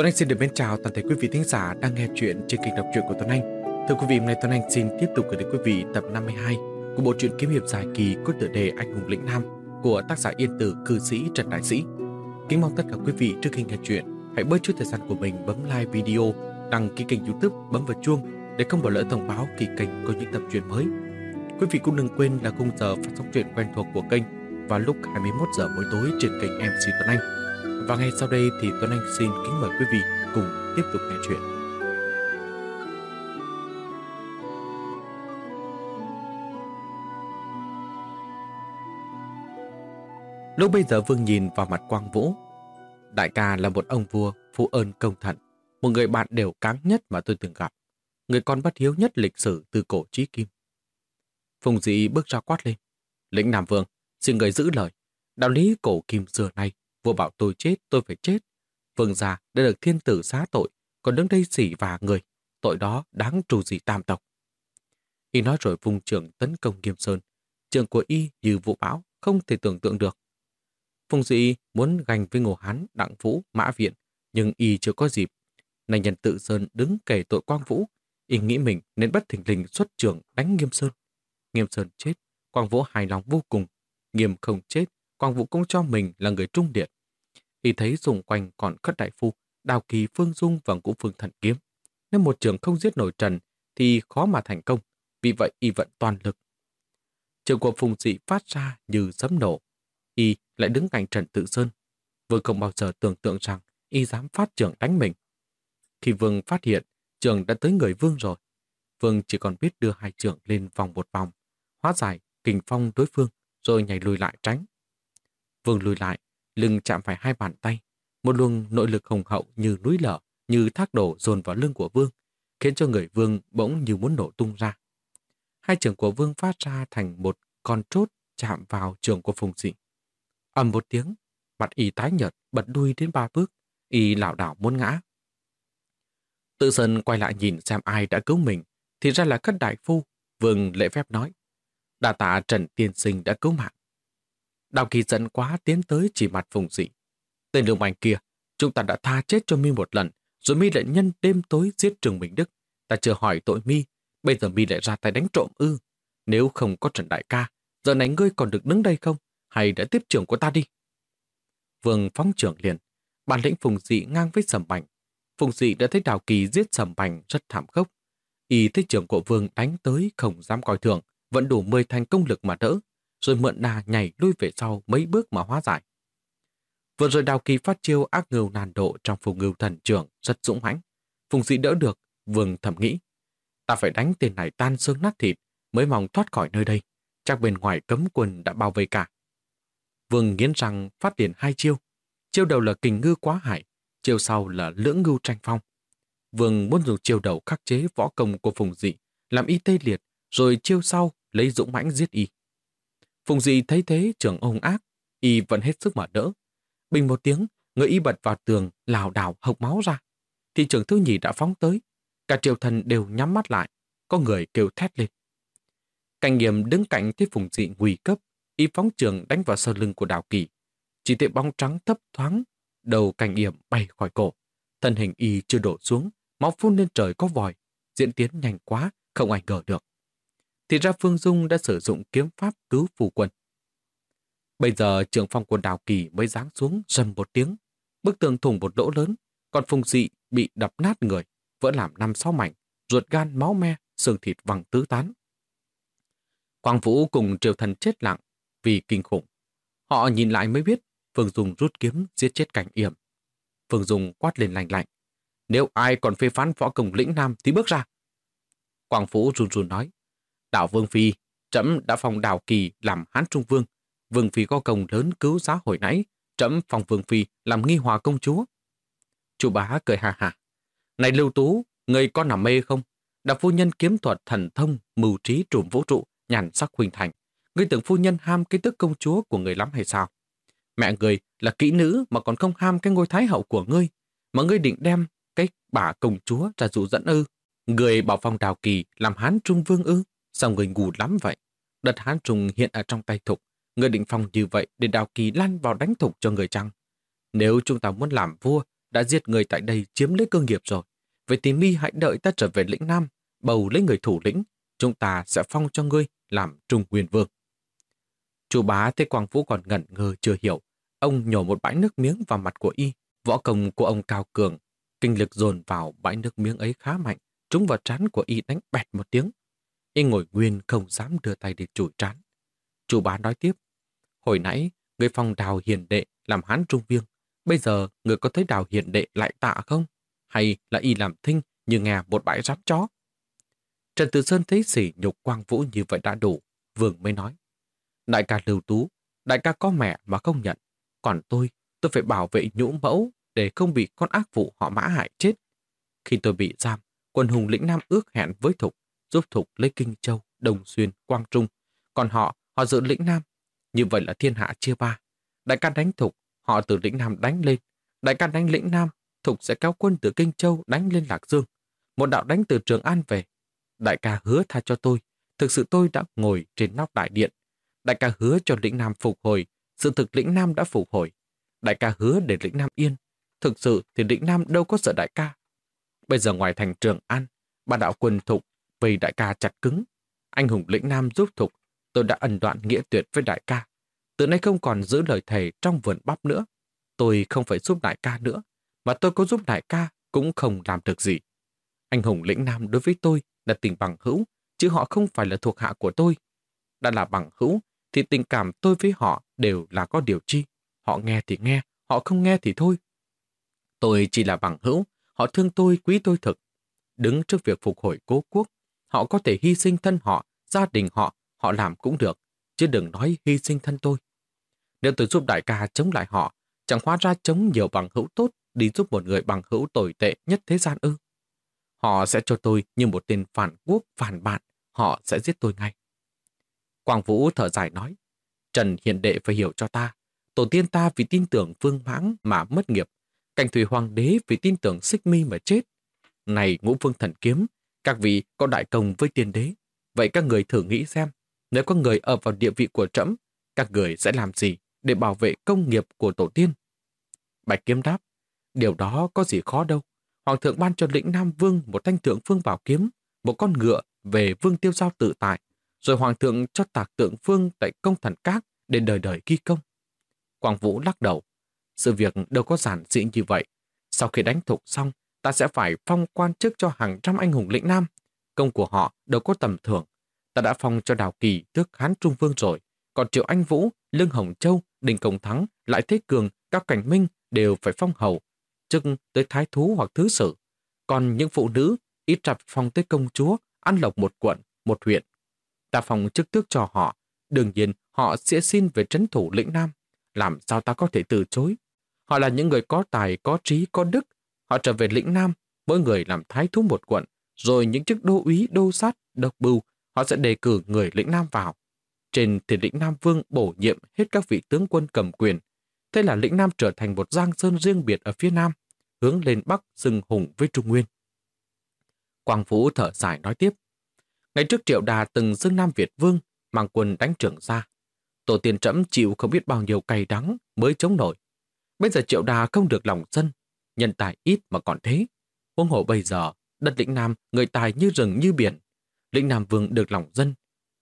Tuấn Anh xin được mến chào toàn thể quý vị thính giả đang nghe chuyện trên kênh đọc truyện của Tuấn Anh. Thưa quý vị, hôm nay Tuấn Anh xin tiếp tục gửi đến quý vị tập 52 của bộ truyện kiếm hiệp dài kỳ có tựa đề Anh hùng lĩnh nam của tác giả Yên Tử cư sĩ Trần Đại Sĩ. Kính mong tất cả quý vị trước khi nghe chuyện hãy bớt chút thời gian của mình bấm like video, đăng ký kênh YouTube, bấm vào chuông để không bỏ lỡ thông báo khi kênh có những tập truyện mới. Quý vị cũng đừng quên là khung giờ phát sóng truyện quen thuộc của kênh vào lúc 21 giờ mỗi tối trên kênh MC Tuấn Anh. Và ngay sau đây thì Tuấn Anh xin kính mời quý vị cùng tiếp tục nghe chuyện. Lúc bây giờ Vương nhìn vào mặt Quang Vũ. Đại ca là một ông vua phụ ơn công thận, một người bạn đều cáng nhất mà tôi từng gặp, người con bất hiếu nhất lịch sử từ cổ chí kim. Phùng dị bước ra quát lên. Lĩnh Nam Vương, xin người giữ lời. Đạo lý cổ kim xưa nay Vua bảo tôi chết, tôi phải chết. Vương gia đã được thiên tử xá tội, còn đứng đây xỉ vả người. Tội đó đáng trù gì tam tộc. Y nói rồi vùng trưởng tấn công Nghiêm Sơn. Trường của Y như vụ bão, không thể tưởng tượng được. Phùng dị muốn gành với Ngô Hán, Đặng Vũ, Mã Viện, nhưng Y chưa có dịp. Này nhân tự Sơn đứng kể tội Quang Vũ, Y nghĩ mình nên bất thình lình xuất trưởng đánh Nghiêm Sơn. Nghiêm Sơn chết, Quang Vũ hài lòng vô cùng. Nghiêm không chết, Quang Vũ cũng cho mình là người trung điện. Y thấy xung quanh còn khất đại phu, đào kỳ phương dung và ngũ phương thần kiếm. Nếu một trường không giết nổi trần thì khó mà thành công, vì vậy Y vận toàn lực. Trường của phùng dị phát ra như sấm nổ. Y lại đứng cạnh Trần Tự Sơn. Vương không bao giờ tưởng tượng rằng Y dám phát trường đánh mình. Khi Vương phát hiện trường đã tới người Vương rồi, Vương chỉ còn biết đưa hai trường lên vòng một vòng, hóa giải kình phong đối phương, rồi nhảy lùi lại tránh. Vương lùi lại, lưng chạm phải hai bàn tay. Một luồng nội lực hùng hậu như núi lở, như thác đổ dồn vào lưng của Vương, khiến cho người Vương bỗng như muốn nổ tung ra. Hai trường của Vương phát ra thành một con chốt chạm vào trường của Phùng Dị. ầm một tiếng, mặt y tái nhợt, bật đuôi đến ba bước, y lảo đảo muốn ngã. Tự Sơn quay lại nhìn xem ai đã cứu mình, thì ra là khất đại phu, Vương lễ phép nói. Đà tạ Trần Tiên Sinh đã cứu mạng. Đào kỳ giận quá tiến tới chỉ mặt phùng dị. Tên đường mảnh kia, chúng ta đã tha chết cho mi một lần, rồi mi lại nhân đêm tối giết Trường Bình Đức. Ta chưa hỏi tội mi, bây giờ mi lại ra tay đánh trộm ư. Nếu không có Trần Đại ca, giờ này ngươi còn được đứng đây không? Hay đã tiếp trưởng của ta đi? Vương phóng trưởng liền, bản lĩnh phùng dị ngang với sầm bành. Phùng dị đã thấy Đào Kỳ giết sầm bành rất thảm khốc. Y thấy trưởng của Vương đánh tới không dám coi thường, vẫn đủ 10 thành công lực mà đỡ, rồi mượn đà nhảy lui về sau mấy bước mà hóa giải. Vừa rồi đào kỳ phát chiêu ác ngưu nàn độ trong phùng ngưu thần trưởng rất dũng mãnh. Phùng dị đỡ được, vương thầm nghĩ. Ta phải đánh tiền này tan xương nát thịt mới mong thoát khỏi nơi đây. Chắc bên ngoài cấm quân đã bao vây cả. Vương nghiến răng phát điển hai chiêu. Chiêu đầu là kình ngư quá hải, chiêu sau là lưỡng ngưu tranh phong. Vương muốn dùng chiêu đầu khắc chế võ công của Phùng Dị, làm y tê liệt, rồi chiêu sau lấy dũng mãnh giết y. Phùng dị thấy thế trưởng ông ác, y vẫn hết sức mà đỡ. Bình một tiếng, người y bật vào tường, lào đảo hộc máu ra. Thị trưởng thứ nhì đã phóng tới. Cả triều thần đều nhắm mắt lại, có người kêu thét lên. Cảnh nghiệm đứng cạnh thấy phùng dị nguy cấp, y phóng trường đánh vào sau lưng của đào kỳ. Chỉ thấy bóng trắng thấp thoáng, đầu cảnh nghiệm bay khỏi cổ. Thân hình y chưa đổ xuống, máu phun lên trời có vòi. Diễn tiến nhanh quá, không ai ngờ được thì ra Phương Dung đã sử dụng kiếm pháp cứu phù quân. Bây giờ trưởng phong quân đào kỳ mới giáng xuống rầm một tiếng, bức tường thủng một lỗ lớn, còn phùng dị bị đập nát người, vỡ làm năm sáu mảnh, ruột gan máu me, xương thịt văng tứ tán. Quang Vũ cùng triều thần chết lặng vì kinh khủng. Họ nhìn lại mới biết Phương Dung rút kiếm giết chết cảnh yểm. Phương Dung quát lên lành lạnh. Nếu ai còn phê phán võ công lĩnh nam thì bước ra. Quang Vũ run run nói. Đạo Vương Phi, trẫm đã phong Đào Kỳ làm Hán Trung Vương. Vương Phi có công lớn cứu giá hồi nãy, trẫm phong Vương Phi làm nghi hòa công chúa. Chủ bá cười ha ha. Này Lưu Tú, người có nằm mê không? Đạo phu nhân kiếm thuật thần thông, mưu trí trùm vũ trụ, nhàn sắc huynh thành. Ngươi tưởng phu nhân ham cái tức công chúa của người lắm hay sao? Mẹ người là kỹ nữ mà còn không ham cái ngôi thái hậu của ngươi. Mà ngươi định đem cái bà công chúa ra dụ dẫn ư. Người bảo phong đào kỳ làm hán trung vương ư. Sao người ngủ lắm vậy? Đợt hán trùng hiện ở trong tay Thục. Người định phòng như vậy để đào kỳ lan vào đánh Thục cho người chăng? Nếu chúng ta muốn làm vua, đã giết người tại đây chiếm lấy cơ nghiệp rồi. Vậy thì mi hãy đợi ta trở về lĩnh Nam, bầu lấy người thủ lĩnh, chúng ta sẽ phong cho ngươi làm trung nguyên vương. Chủ bá thấy Quang Vũ còn ngẩn ngơ chưa hiểu. Ông nhổ một bãi nước miếng vào mặt của y. Võ công của ông cao cường. Kinh lực dồn vào bãi nước miếng ấy khá mạnh. Trúng vào trán của y đánh bẹt một tiếng. Y ngồi nguyên không dám đưa tay để chùi trán. Chủ bá nói tiếp. Hồi nãy, người phong đào hiền đệ làm hán trung viên. Bây giờ, người có thấy đào hiền đệ lại tạ không? Hay là y làm thinh như nghe một bãi rát chó? Trần Tử Sơn thấy sỉ nhục quang vũ như vậy đã đủ. Vương mới nói. Đại ca lưu tú, đại ca có mẹ mà không nhận. Còn tôi, tôi phải bảo vệ nhũ mẫu để không bị con ác vụ họ mã hại chết. Khi tôi bị giam, quân hùng lĩnh Nam ước hẹn với Thục, giúp Thục lấy Kinh Châu, Đồng Xuyên, Quang Trung. Còn họ, họ giữ lĩnh Nam. Như vậy là thiên hạ chia ba. Đại ca đánh Thục, họ từ lĩnh Nam đánh lên. Đại ca đánh lĩnh Nam, Thục sẽ kéo quân từ Kinh Châu đánh lên Lạc Dương. Một đạo đánh từ Trường An về. Đại ca hứa tha cho tôi. Thực sự tôi đã ngồi trên nóc đại điện, Đại ca hứa cho lĩnh Nam phục hồi, sự thực lĩnh Nam đã phục hồi. Đại ca hứa để lĩnh Nam yên. Thực sự thì lĩnh Nam đâu có sợ đại ca. Bây giờ ngoài thành Trường An, ba đạo quân thục vây đại ca chặt cứng. Anh hùng lĩnh Nam giúp thục, tôi đã ẩn đoạn nghĩa tuyệt với đại ca. Từ nay không còn giữ lời thầy trong vườn bắp nữa. Tôi không phải giúp đại ca nữa, mà tôi có giúp đại ca cũng không làm được gì. Anh hùng lĩnh Nam đối với tôi là tình bằng hữu, chứ họ không phải là thuộc hạ của tôi. Đã là bằng hữu thì tình cảm tôi với họ đều là có điều chi. Họ nghe thì nghe, họ không nghe thì thôi. Tôi chỉ là bằng hữu, họ thương tôi, quý tôi thực. Đứng trước việc phục hồi cố quốc, họ có thể hy sinh thân họ, gia đình họ, họ làm cũng được, chứ đừng nói hy sinh thân tôi. Nếu tôi giúp đại ca chống lại họ, chẳng hóa ra chống nhiều bằng hữu tốt đi giúp một người bằng hữu tồi tệ nhất thế gian ư. Họ sẽ cho tôi như một tên phản quốc, phản bạn, họ sẽ giết tôi ngay. Quang Vũ thở dài nói, Trần Hiền Đệ phải hiểu cho ta, tổ tiên ta vì tin tưởng vương mãng mà mất nghiệp, cảnh thủy hoàng đế vì tin tưởng xích mi mà chết. Này ngũ vương thần kiếm, các vị có đại công với tiên đế, vậy các người thử nghĩ xem, nếu có người ở vào địa vị của trẫm, các người sẽ làm gì để bảo vệ công nghiệp của tổ tiên? Bạch Kiếm đáp, điều đó có gì khó đâu. Hoàng thượng ban cho lĩnh Nam Vương một thanh thượng phương bảo kiếm, một con ngựa về vương tiêu giao tự tại, rồi hoàng thượng cho tạc tượng phương tại công thần các để đời đời ghi công. quảng Vũ lắc đầu. Sự việc đâu có giản dị như vậy. Sau khi đánh thục xong, ta sẽ phải phong quan chức cho hàng trăm anh hùng lĩnh Nam. Công của họ đâu có tầm thường. Ta đã phong cho Đào Kỳ tước Hán Trung Vương rồi. Còn Triệu Anh Vũ, Lương Hồng Châu, Đình Công Thắng, Lại Thế Cường, các cảnh minh đều phải phong hầu, chức tới thái thú hoặc thứ sử. Còn những phụ nữ ít chặt phong tới công chúa, ăn lộc một quận, một huyện, ta phong chức tước cho họ. Đương nhiên, họ sẽ xin về trấn thủ lĩnh Nam. Làm sao ta có thể từ chối? Họ là những người có tài, có trí, có đức. Họ trở về lĩnh Nam, mỗi người làm thái thú một quận, rồi những chức đô úy, đô sát, độc bưu, họ sẽ đề cử người lĩnh Nam vào. Trên thì lĩnh Nam Vương bổ nhiệm hết các vị tướng quân cầm quyền. Thế là lĩnh Nam trở thành một giang sơn riêng biệt ở phía Nam, hướng lên Bắc xưng hùng với Trung Nguyên. Quang Vũ thở dài nói tiếp. Ngày trước Triệu Đà từng xưng Nam Việt Vương, mang quân đánh trưởng ra. Tổ tiên trẫm chịu không biết bao nhiêu cay đắng mới chống nổi. Bây giờ Triệu Đà không được lòng dân, nhân tài ít mà còn thế. Huống hộ bây giờ, đất lĩnh Nam người tài như rừng như biển. Lĩnh Nam Vương được lòng dân,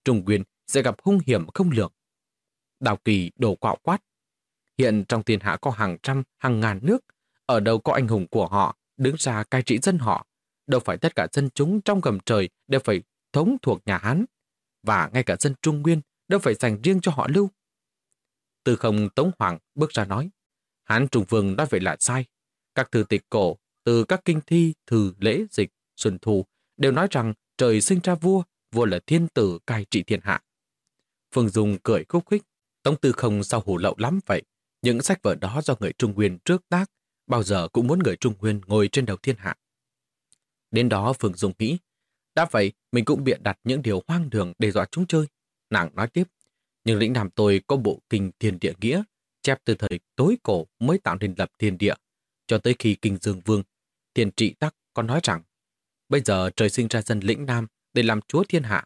Trung Nguyên sẽ gặp hung hiểm không lường. Đào Kỳ đổ quạo quát. Hiện trong thiên hạ có hàng trăm, hàng ngàn nước, ở đâu có anh hùng của họ đứng ra cai trị dân họ. Đâu phải tất cả dân chúng trong gầm trời đều phải thống thuộc nhà Hán, và ngay cả dân Trung Nguyên đều phải dành riêng cho họ lưu. Từ không Tống Hoàng bước ra nói, Hán Trung Vương nói vậy là sai. Các thư tịch cổ, từ các kinh thi, thư lễ dịch, xuân thu, đều nói rằng trời sinh ra vua, vua là thiên tử cai trị thiên hạ. Phương Dung cười khúc khích, Tống Tư không sao hủ lậu lắm vậy. Những sách vở đó do người Trung Nguyên trước tác, bao giờ cũng muốn người Trung Nguyên ngồi trên đầu thiên hạ. Đến đó Phương Dung nghĩ, đã vậy, mình cũng biện đặt những điều hoang đường để dọa chúng chơi. Nàng nói tiếp, nhưng lĩnh nam tôi có bộ kinh thiên địa nghĩa, chép từ thời tối cổ mới tạo nên lập thiên địa, cho tới khi kinh dương vương, thiền trị tắc có nói rằng, bây giờ trời sinh ra dân lĩnh nam để làm chúa thiên hạ.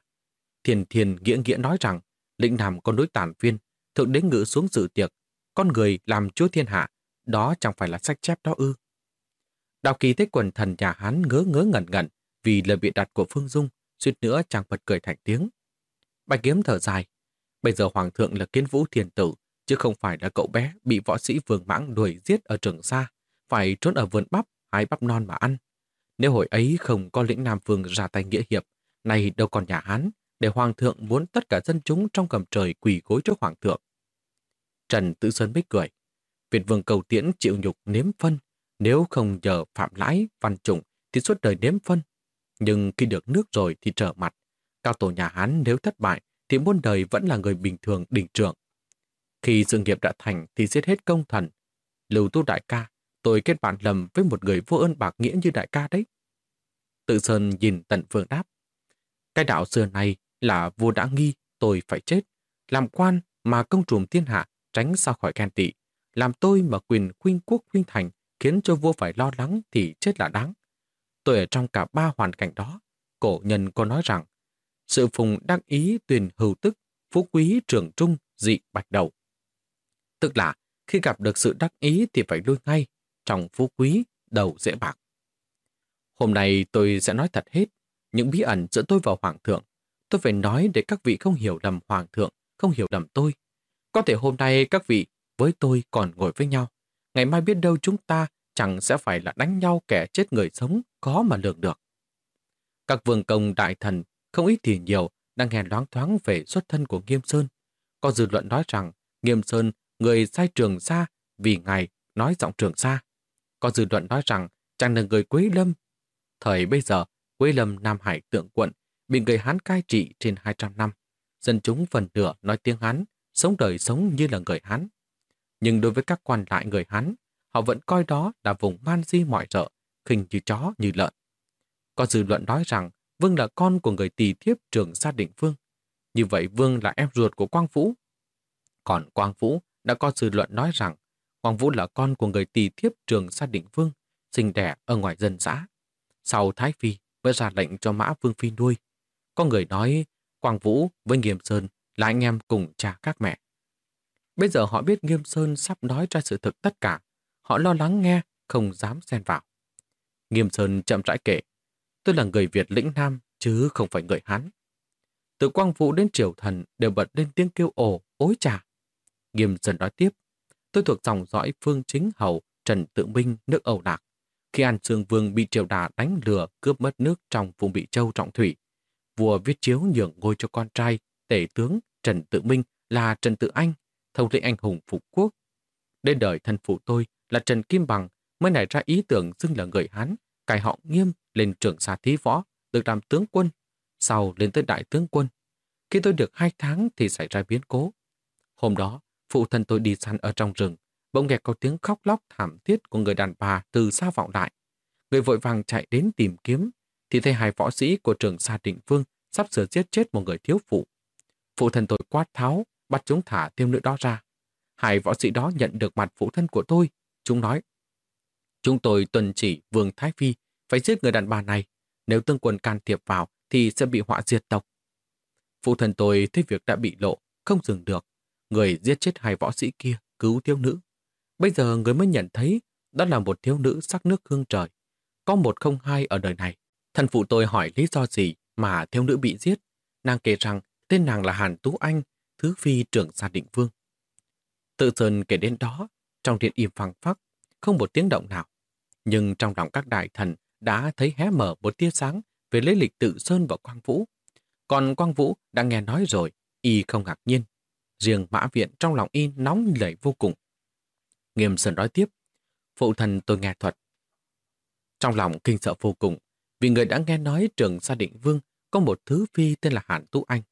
thiền thiền nghĩa nghĩa nói rằng, lĩnh nam có núi tản viên, thượng đế ngự xuống dự tiệc, con người làm chúa thiên hạ, đó chẳng phải là sách chép đó ư. Đào Kỳ thấy quần thần nhà Hán ngớ ngớ ngẩn ngẩn vì lời bị đặt của Phương Dung, suýt nữa chàng bật cười thành tiếng. Bạch Kiếm thở dài. Bây giờ Hoàng thượng là kiến vũ thiền tử, chứ không phải là cậu bé bị võ sĩ vương mãng đuổi giết ở trường xa, phải trốn ở vườn bắp hái bắp non mà ăn. Nếu hồi ấy không có lĩnh Nam Vương ra tay nghĩa hiệp, nay đâu còn nhà Hán, để Hoàng thượng muốn tất cả dân chúng trong cầm trời quỳ gối trước Hoàng thượng. Trần Tự Sơn bích cười. Việt Vương cầu tiễn chịu nhục nếm phân, nếu không nhờ phạm lãi, văn trùng thì suốt đời nếm phân. Nhưng khi được nước rồi thì trở mặt. Cao tổ nhà Hán nếu thất bại thì muôn đời vẫn là người bình thường đình trưởng. Khi sự nghiệp đã thành thì giết hết công thần. Lưu tu đại ca, tôi kết bạn lầm với một người vô ơn bạc nghĩa như đại ca đấy. Tự Sơn nhìn tận phương đáp. Cái đạo xưa này là vua đã nghi tôi phải chết. Làm quan mà công trùm thiên hạ tránh xa khỏi ghen tị. Làm tôi mà quyền khuyên quốc khuyên thành khiến cho vua phải lo lắng thì chết là đáng. Tôi ở trong cả ba hoàn cảnh đó. Cổ nhân có nói rằng sự phùng đắc ý tuyền hữu tức, phú quý trường trung, dị bạch đầu. Tức là khi gặp được sự đắc ý thì phải lui ngay, trong phú quý, đầu dễ bạc. Hôm nay tôi sẽ nói thật hết, những bí ẩn giữa tôi và Hoàng thượng. Tôi phải nói để các vị không hiểu lầm Hoàng thượng, không hiểu lầm tôi. Có thể hôm nay các vị với tôi còn ngồi với nhau. Ngày mai biết đâu chúng ta chẳng sẽ phải là đánh nhau kẻ chết người sống, có mà lường được. Các vương công đại thần, không ít thì nhiều, đang nghe loáng thoáng về xuất thân của Nghiêm Sơn. Có dư luận nói rằng Nghiêm Sơn, người sai trường xa vì ngài nói giọng trường xa. Có dư luận nói rằng chàng là người Quế Lâm. Thời bây giờ, Quế Lâm Nam Hải tượng quận bị người Hán cai trị trên 200 năm. Dân chúng phần nửa nói tiếng Hán, sống đời sống như là người Hán. Nhưng đối với các quan lại người Hán, họ vẫn coi đó là vùng man di mọi rợ, khinh như chó như lợn. Có dư luận nói rằng Vương là con của người tỳ thiếp trưởng gia định Vương. Như vậy Vương là em ruột của Quang Vũ. Còn Quang Vũ đã có dư luận nói rằng Quang Vũ là con của người tỳ thiếp trường gia định Vương, sinh đẻ ở ngoài dân xã. Sau Thái Phi mới ra lệnh cho Mã Vương Phi nuôi. Có người nói Quang Vũ với Nghiêm Sơn là anh em cùng cha các mẹ. Bây giờ họ biết Nghiêm Sơn sắp nói ra sự thực tất cả. Họ lo lắng nghe, không dám xen vào. Nghiêm Sơn chậm rãi kể. Tôi là người Việt lĩnh Nam, chứ không phải người Hán. Từ Quang Vũ đến Triều Thần đều bật lên tiếng kêu ồ, ối trà. Nghiêm Sơn nói tiếp. Tôi thuộc dòng dõi phương chính hầu Trần Tự Minh nước Âu Lạc. Khi An Sương Vương bị triều đà đánh lừa cướp mất nước trong vùng bị châu trọng thủy, vua viết chiếu nhường ngôi cho con trai tể tướng Trần Tự Minh là Trần Tự Anh thông lĩnh anh hùng phục quốc. Đến đời thân phụ tôi là Trần Kim Bằng mới nảy ra ý tưởng xưng là người Hán, cài họ nghiêm lên trưởng xa thí võ, được làm tướng quân, sau lên tới đại tướng quân. Khi tôi được hai tháng thì xảy ra biến cố. Hôm đó, phụ thân tôi đi săn ở trong rừng, bỗng nghe có tiếng khóc lóc thảm thiết của người đàn bà từ xa vọng lại. Người vội vàng chạy đến tìm kiếm, thì thấy hai võ sĩ của trường Sa Định Vương sắp sửa giết chết một người thiếu phụ. Phụ thân tôi quát tháo, bắt chúng thả thêm nữ đó ra. Hai võ sĩ đó nhận được mặt phụ thân của tôi. Chúng nói, chúng tôi tuần chỉ Vương Thái Phi phải giết người đàn bà này. Nếu tương quân can thiệp vào thì sẽ bị họa diệt tộc. Phụ thân tôi thấy việc đã bị lộ, không dừng được. Người giết chết hai võ sĩ kia cứu thiếu nữ. Bây giờ người mới nhận thấy đó là một thiếu nữ sắc nước hương trời. Có một không hai ở đời này. Thần phụ tôi hỏi lý do gì mà thiếu nữ bị giết. Nàng kể rằng tên nàng là Hàn Tú Anh, thứ phi trưởng gia định vương. Tự Sơn kể đến đó, trong điện im phăng phắc, không một tiếng động nào. Nhưng trong lòng các đại thần đã thấy hé mở một tia sáng về lấy lịch tự Sơn và Quang Vũ. Còn Quang Vũ đã nghe nói rồi, y không ngạc nhiên. Riêng mã viện trong lòng y nóng lẩy vô cùng. Nghiêm Sơn nói tiếp, phụ thần tôi nghe thuật. Trong lòng kinh sợ vô cùng, vì người đã nghe nói trường gia định vương có một thứ phi tên là Hàn Tú Anh.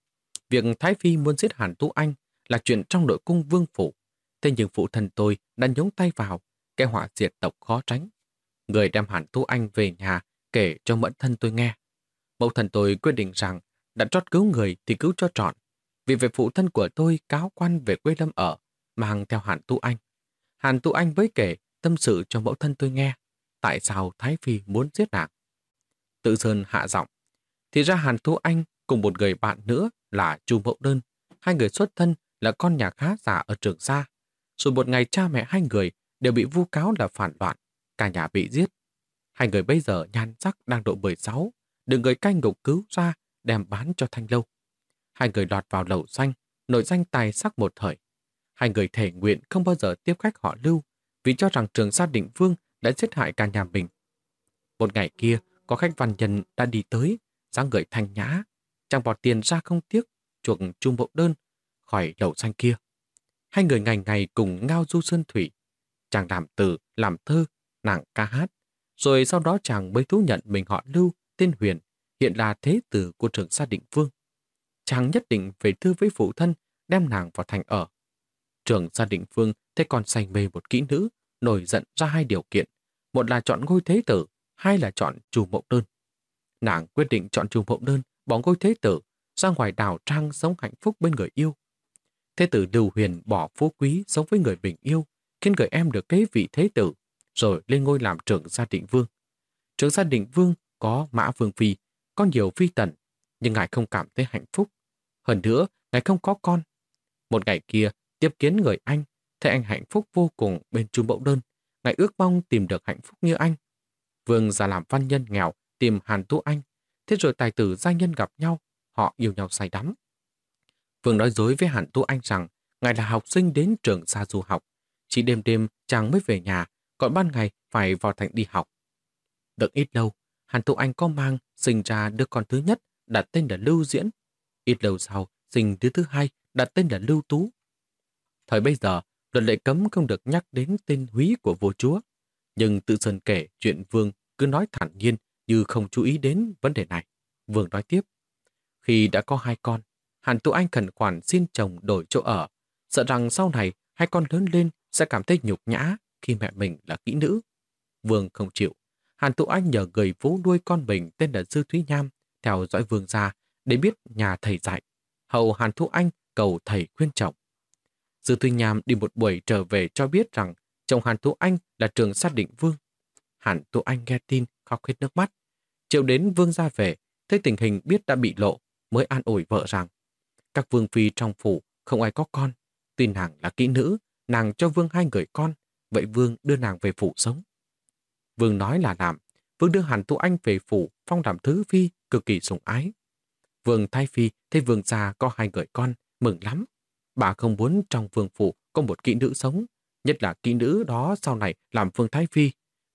Việc Thái Phi muốn giết Hàn Tú Anh là chuyện trong nội cung vương phủ. Thế nhưng phụ thần tôi đã nhúng tay vào, cái họa diệt tộc khó tránh. Người đem Hàn Tú Anh về nhà kể cho mẫn thân tôi nghe. Mẫu thần tôi quyết định rằng đã trót cứu người thì cứu cho trọn. Vì về phụ thân của tôi cáo quan về quê lâm ở, mang theo Hàn Tu Anh. Hàn Tu Anh với kể tâm sự cho mẫu thân tôi nghe. Tại sao Thái Phi muốn giết nàng? Tự Sơn hạ giọng. Thì ra Hàn Tu Anh cùng một người bạn nữa là Chu Mậu Đơn. Hai người xuất thân là con nhà khá giả ở trường xa. Rồi một ngày cha mẹ hai người đều bị vu cáo là phản loạn, cả nhà bị giết. Hai người bây giờ nhan sắc đang độ 16, được người canh ngục cứu ra, đem bán cho thanh lâu. Hai người lọt vào lầu xanh, nội danh tài sắc một thời. Hai người thể nguyện không bao giờ tiếp khách họ lưu, vì cho rằng trường gia định vương đã giết hại cả nhà mình. Một ngày kia, có khách văn nhân đã đi tới, dáng người thanh nhã, chàng bỏ tiền ra không tiếc, chuộc chung bộ đơn khỏi lầu xanh kia. Hai người ngày ngày cùng ngao du sơn thủy. Chàng làm từ, làm thơ, nàng ca hát. Rồi sau đó chàng mới thú nhận mình họ lưu, tên Huyền, hiện là thế tử của trường gia định vương. Chàng nhất định phải thư với phụ thân, đem nàng vào thành ở. Trưởng gia định vương thấy con say mê một kỹ nữ, nổi giận ra hai điều kiện. Một là chọn ngôi thế tử, hai là chọn chủ mộng đơn. Nàng quyết định chọn chủ mộng đơn, bỏ ngôi thế tử, ra ngoài đảo trang sống hạnh phúc bên người yêu. Thế tử Lưu Huyền bỏ phú quý sống với người mình yêu, khiến người em được kế vị thế tử, rồi lên ngôi làm trưởng gia định vương. Trưởng gia định vương có mã vương phi, có nhiều phi tần, nhưng ngài không cảm thấy hạnh phúc. Hơn nữa, ngài không có con. Một ngày kia, tiếp kiến người anh, thấy anh hạnh phúc vô cùng bên chung mẫu đơn. Ngài ước mong tìm được hạnh phúc như anh. Vương già làm văn nhân nghèo, tìm Hàn Tú Anh. Thế rồi tài tử gia nhân gặp nhau, họ yêu nhau say đắm. Vương nói dối với Hàn Tú Anh rằng ngài là học sinh đến trường xa du học. Chỉ đêm đêm chàng mới về nhà, còn ban ngày phải vào thành đi học. Được ít lâu, Hàn Tú Anh có mang sinh ra đứa con thứ nhất đặt tên là Lưu Diễn. Ít lâu sau, sinh đứa thứ hai đặt tên là Lưu Tú. Thời bây giờ, luật lệ cấm không được nhắc đến tên húy của vua chúa. Nhưng tự sơn kể chuyện Vương cứ nói thản nhiên như không chú ý đến vấn đề này. Vương nói tiếp. Khi đã có hai con, Hàn Tú Anh khẩn khoản xin chồng đổi chỗ ở, sợ rằng sau này hai con lớn lên sẽ cảm thấy nhục nhã khi mẹ mình là kỹ nữ. Vương không chịu. Hàn Tú Anh nhờ người vú nuôi con mình tên là Dư Thúy Nham theo dõi Vương ra để biết nhà thầy dạy. Hầu Hàn Thu Anh cầu thầy khuyên chồng. Dư Thúy Nham đi một buổi trở về cho biết rằng chồng Hàn Thu Anh là trường sát định Vương. Hàn Thu Anh nghe tin khóc hết nước mắt. Chiều đến Vương ra về, thấy tình hình biết đã bị lộ, mới an ủi vợ rằng các vương phi trong phủ không ai có con. Tuy nàng là kỹ nữ, nàng cho vương hai người con, vậy vương đưa nàng về phủ sống. Vương nói là làm, vương đưa Hàn Thu Anh về phủ phong làm thứ phi cực kỳ sủng ái. Vương thái phi thấy vương gia có hai người con, mừng lắm. Bà không muốn trong vương phủ có một kỹ nữ sống, nhất là kỹ nữ đó sau này làm vương thái phi.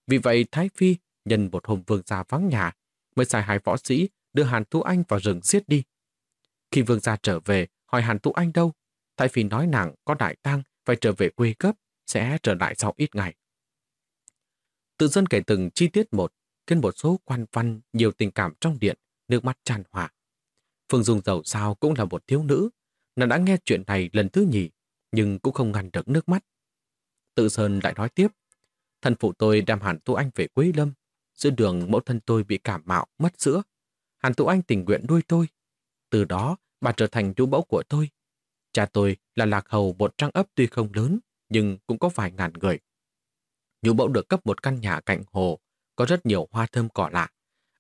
Vì vậy thái phi nhân một hôm vương gia vắng nhà, mới sai hai võ sĩ đưa Hàn Tú Anh vào rừng giết đi. Khi vương gia trở về, hỏi Hàn Tú Anh đâu? Thái Phi nói nàng có đại tang phải trở về quê cấp, sẽ trở lại sau ít ngày. Tự dân kể từng chi tiết một, khiến một số quan văn nhiều tình cảm trong điện, nước mắt tràn hòa. Phương Dung giàu sao cũng là một thiếu nữ, nàng đã nghe chuyện này lần thứ nhì, nhưng cũng không ngăn được nước mắt. Tự Sơn lại nói tiếp, thân phụ tôi đem Hàn tu Anh về Quế Lâm, giữa đường mẫu thân tôi bị cảm mạo, mất sữa. Hàn tu Anh tình nguyện nuôi tôi. Từ đó, bà trở thành chú mẫu của tôi. Cha tôi là lạc hầu một trang ấp tuy không lớn, nhưng cũng có vài ngàn người. Nhũ mẫu được cấp một căn nhà cạnh hồ, có rất nhiều hoa thơm cỏ lạ.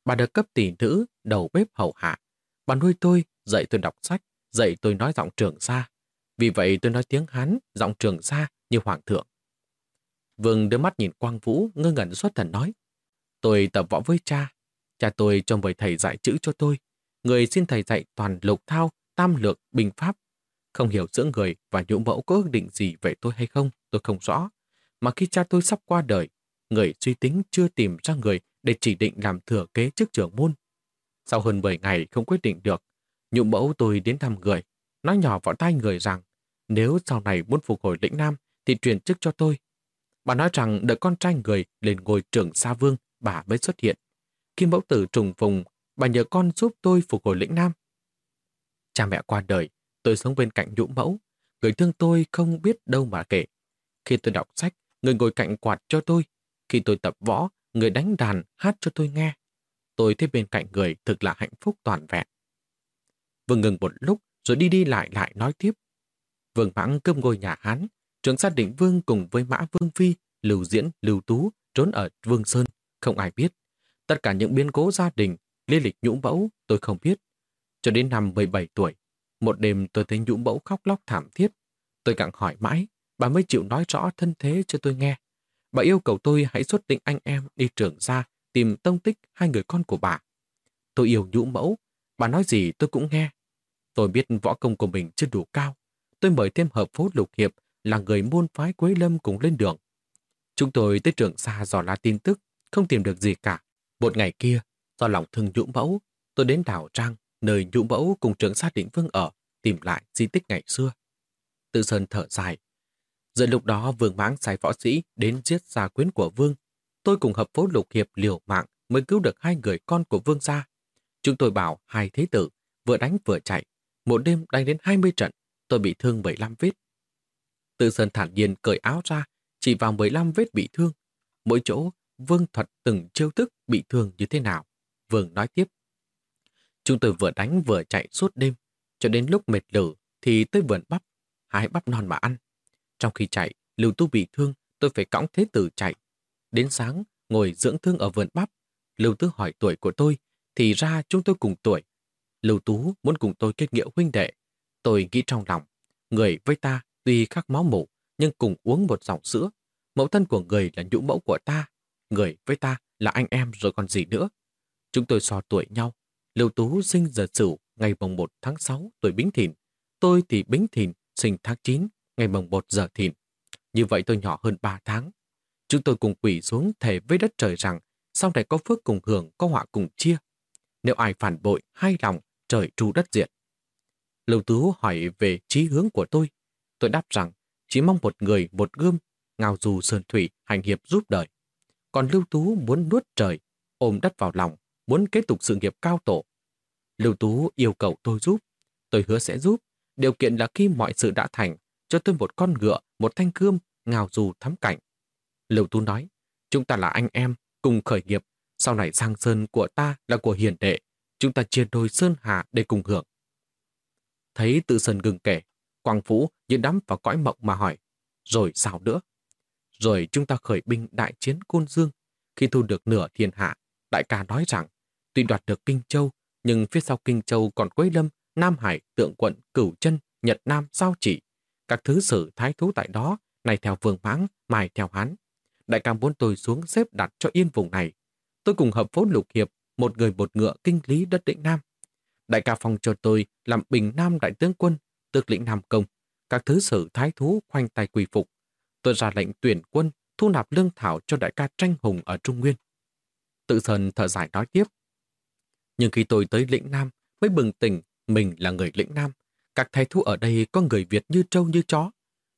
Bà được cấp tỷ nữ, đầu bếp hầu hạ. Bà nuôi tôi, dạy tôi đọc sách, dạy tôi nói giọng trường xa. Vì vậy tôi nói tiếng Hán, giọng trường xa như hoàng thượng. Vương đưa mắt nhìn Quang Vũ, ngơ ngẩn xuất thần nói. Tôi tập võ với cha. Cha tôi cho mời thầy dạy chữ cho tôi, người xin thầy dạy toàn lục thao, tam lược, bình pháp. Không hiểu giữa người và nhũ mẫu có ước định gì về tôi hay không, tôi không rõ. Mà khi cha tôi sắp qua đời, người suy tính chưa tìm ra người để chỉ định làm thừa kế chức trưởng môn. Sau hơn 10 ngày không quyết định được, nhũ mẫu tôi đến thăm người, nói nhỏ vào tai người rằng nếu sau này muốn phục hồi lĩnh Nam thì truyền chức cho tôi. Bà nói rằng đợi con trai người lên ngôi trưởng Sa Vương, bà mới xuất hiện. Khi mẫu tử trùng phùng bà nhờ con giúp tôi phục hồi lĩnh Nam. Cha mẹ qua đời, tôi sống bên cạnh nhũ mẫu. Người thương tôi không biết đâu mà kể. Khi tôi đọc sách, người ngồi cạnh quạt cho tôi. Khi tôi tập võ, người đánh đàn, hát cho tôi nghe. Tôi thấy bên cạnh người thực là hạnh phúc toàn vẹn. Vương ngừng một lúc, rồi đi đi lại lại nói tiếp. Vương mãng cơm ngôi nhà Hán, trưởng gia định Vương cùng với Mã Vương Phi, Lưu Diễn, Lưu Tú trốn ở Vương Sơn, không ai biết. Tất cả những biến cố gia đình Lý lịch nhũ mẫu tôi không biết. Cho đến năm 17 tuổi, một đêm tôi thấy nhũ mẫu khóc lóc thảm thiết. Tôi càng hỏi mãi, bà mới chịu nói rõ thân thế cho tôi nghe. Bà yêu cầu tôi hãy xuất định anh em đi trưởng ra tìm tông tích hai người con của bà. Tôi yêu nhũ mẫu, bà nói gì tôi cũng nghe. Tôi biết võ công của mình chưa đủ cao. Tôi mời thêm hợp phố lục hiệp là người môn phái Quế Lâm cùng lên đường. Chúng tôi tới trường xa dò la tin tức, không tìm được gì cả. Một ngày kia, do lòng thương nhũ mẫu, tôi đến đảo Trang, nơi nhũ mẫu cùng trưởng sát định vương ở, tìm lại di tích ngày xưa. Tự Sơn thở dài. giữa lúc đó vương mãng sai võ sĩ đến giết gia quyến của vương. Tôi cùng hợp phố lục hiệp liều mạng mới cứu được hai người con của vương gia. Chúng tôi bảo hai thế tử, vừa đánh vừa chạy. Một đêm đánh đến 20 trận, tôi bị thương 15 vết. Tự Sơn thản nhiên cởi áo ra, chỉ vào 15 vết bị thương. Mỗi chỗ, Vương thuật từng chiêu thức bị thương như thế nào. Vương nói tiếp. Chúng tôi vừa đánh vừa chạy suốt đêm, cho đến lúc mệt lử thì tới vườn bắp, hái bắp non mà ăn. Trong khi chạy, Lưu Tu bị thương, tôi phải cõng thế tử chạy. Đến sáng, ngồi dưỡng thương ở vườn bắp. Lưu Tứ hỏi tuổi của tôi, thì ra chúng tôi cùng tuổi. Lưu Tú muốn cùng tôi kết nghĩa huynh đệ. Tôi nghĩ trong lòng, người với ta tuy khác máu mủ, nhưng cùng uống một dòng sữa. Mẫu thân của người là nhũ mẫu của ta, người với ta là anh em rồi còn gì nữa. Chúng tôi so tuổi nhau. Lưu Tú sinh giờ sửu ngày mồng 1 tháng 6 tuổi Bính Thìn. Tôi thì Bính Thìn sinh tháng 9 ngày mồng 1 giờ Thìn. Như vậy tôi nhỏ hơn 3 tháng. Chúng tôi cùng quỷ xuống thề với đất trời rằng sau này có phước cùng hưởng, có họa cùng chia. Nếu ai phản bội, hai lòng, trời tru đất diện. Lưu Tú hỏi về trí hướng của tôi. Tôi đáp rằng chỉ mong một người, một gươm, ngào dù sơn thủy, hành hiệp giúp đời. Còn Lưu Tú muốn nuốt trời, ôm đất vào lòng, muốn kế tục sự nghiệp cao tổ. Lưu Tú yêu cầu tôi giúp. Tôi hứa sẽ giúp. Điều kiện là khi mọi sự đã thành, cho tôi một con ngựa, một thanh gươm, ngào dù thắm cảnh. Lưu Tú nói, chúng ta là anh em, cùng khởi nghiệp. Sau này sang sơn của ta là của hiền đệ. Chúng ta chia đôi sơn hà để cùng hưởng. Thấy tự sơn ngừng kể, Quang Phú như đắm vào cõi mộng mà hỏi, rồi sao nữa? Rồi chúng ta khởi binh đại chiến Côn Dương. Khi thu được nửa thiên hạ, đại ca nói rằng, tuy đoạt được Kinh Châu, nhưng phía sau Kinh Châu còn Quế Lâm, Nam Hải, Tượng Quận, Cửu Chân, Nhật Nam, Sao Chỉ. Các thứ sử thái thú tại đó, này theo vương mãng, mai theo hán. Đại ca muốn tôi xuống xếp đặt cho yên vùng này. Tôi cùng hợp phố lục hiệp, một người một ngựa kinh lý đất định Nam. Đại ca phong cho tôi làm bình Nam đại tướng quân, tước lĩnh Nam Công. Các thứ sử thái thú khoanh tay quỳ phục. Tôi ra lệnh tuyển quân, thu nạp lương thảo cho đại ca tranh hùng ở Trung Nguyên. Tự Sơn thở dài nói tiếp. Nhưng khi tôi tới lĩnh Nam, mới bừng tỉnh mình là người lĩnh Nam. Các thái thú ở đây có người Việt như trâu như chó.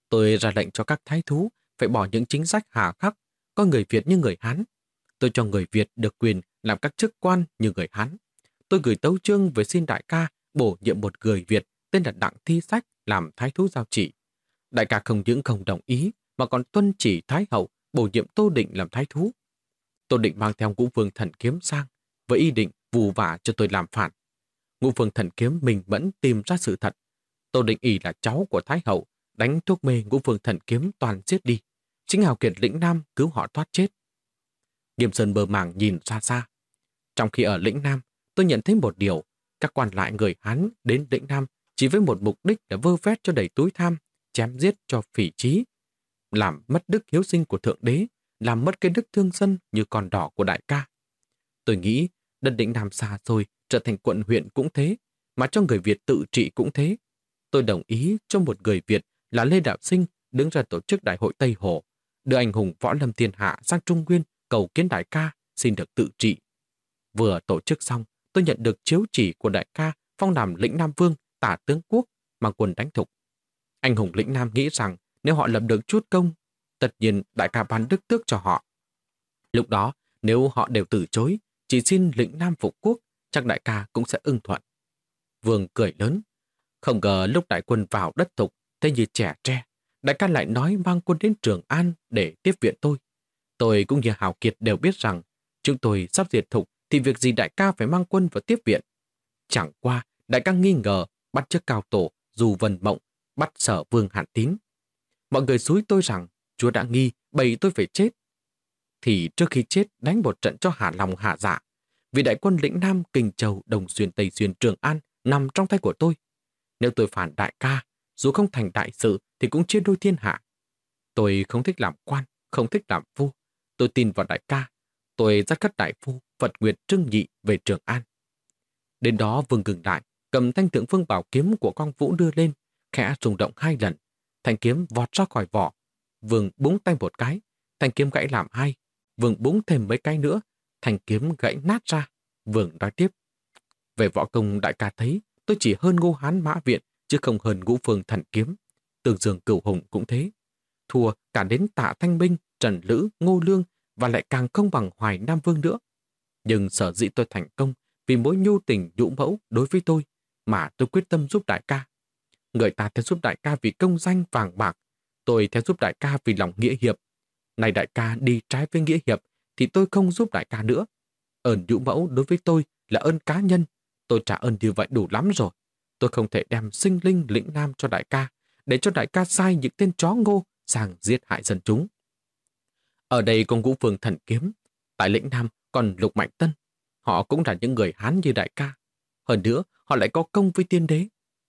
Tôi ra lệnh cho các thái thú phải bỏ những chính sách hà khắc, có người Việt như người Hán. Tôi cho người Việt được quyền làm các chức quan như người Hán. Tôi gửi tấu chương với xin đại ca bổ nhiệm một người Việt tên là Đặng Thi Sách làm thái thú giao chỉ. Đại ca không những không đồng ý mà còn tuân chỉ Thái Hậu bổ nhiệm Tô Định làm thái thú. Tô Định mang theo ngũ vương thần kiếm sang với ý định vù vả cho tôi làm phản. Ngũ vương thần kiếm mình vẫn tìm ra sự thật. Tô Định ý là cháu của Thái Hậu đánh thuốc mê ngũ vương thần kiếm toàn giết đi. Chính Hào Kiệt lĩnh Nam cứu họ thoát chết. Nghiêm Sơn bờ mảng nhìn xa xa. Trong khi ở lĩnh Nam, tôi nhận thấy một điều. Các quan lại người Hán đến lĩnh Nam chỉ với một mục đích là vơ vét cho đầy túi tham, chém giết cho phỉ trí, làm mất đức hiếu sinh của Thượng Đế, làm mất cái đức thương dân như con đỏ của đại ca. Tôi nghĩ đất định Nam xa rồi trở thành quận huyện cũng thế, mà cho người Việt tự trị cũng thế. Tôi đồng ý cho một người Việt là Lê Đạo Sinh đứng ra tổ chức Đại hội Tây Hồ, đưa anh hùng Võ Lâm Thiên Hạ sang Trung Nguyên cầu kiến đại ca xin được tự trị. Vừa tổ chức xong, tôi nhận được chiếu chỉ của đại ca phong làm lĩnh Nam Vương, tả tướng quốc, mang quân đánh thục. Anh hùng lĩnh Nam nghĩ rằng nếu họ lập được chút công, tất nhiên đại ca ban đức tước cho họ. Lúc đó, nếu họ đều từ chối, chỉ xin lĩnh Nam phục quốc, chắc đại ca cũng sẽ ưng thuận. Vương cười lớn. Không ngờ lúc đại quân vào đất thục, thế như trẻ tre, đại ca lại nói mang quân đến Trường An để tiếp viện tôi. Tôi cũng như Hào Kiệt đều biết rằng chúng tôi sắp diệt thục thì việc gì đại ca phải mang quân vào tiếp viện. Chẳng qua, đại ca nghi ngờ bắt chức cao tổ dù vần mộng bắt sở vương hạn tín. Mọi người xúi tôi rằng chúa đã nghi bầy tôi phải chết. Thì trước khi chết đánh một trận cho hạ lòng hạ dạ. Vì đại quân lĩnh Nam, Kinh Châu, Đồng Xuyên, Tây Xuyên, Trường An nằm trong tay của tôi. Nếu tôi phản đại ca, dù không thành đại sự thì cũng chia đôi thiên hạ. Tôi không thích làm quan, không thích làm vua. Tôi tin vào đại ca. tôi dắt các đại phu, Phật Nguyệt Trưng Nhị về Trường An. Đến đó Vương ngừng lại, cầm thanh tượng phương bảo kiếm của Quang Vũ đưa lên, khẽ rung động hai lần. Thanh kiếm vọt ra khỏi vỏ. Vương búng tay một cái, thanh kiếm gãy làm hai. Vương búng thêm mấy cái nữa, thanh kiếm gãy nát ra. Vương nói tiếp. Về võ công đại ca thấy, tôi chỉ hơn ngô hán mã viện, chứ không hơn ngũ phương thần kiếm. Tương dương cửu hùng cũng thế. Thua cả đến tạ thanh minh, trần lữ, ngô lương và lại càng không bằng hoài nam vương nữa. Nhưng sở dĩ tôi thành công vì mối nhu tình nhũ mẫu đối với tôi mà tôi quyết tâm giúp đại ca. Người ta theo giúp đại ca vì công danh vàng bạc, tôi theo giúp đại ca vì lòng nghĩa hiệp. Này đại ca đi trái với nghĩa hiệp thì tôi không giúp đại ca nữa. Ơn nhũ mẫu đối với tôi là ơn cá nhân, tôi trả ơn như vậy đủ lắm rồi. Tôi không thể đem sinh linh lĩnh nam cho đại ca, để cho đại ca sai những tên chó ngô sang giết hại dân chúng. Ở đây có ngũ phường thần kiếm, tại lĩnh nam còn lục mạnh tân. Họ cũng là những người Hán như đại ca. Hơn nữa, họ lại có công với tiên đế.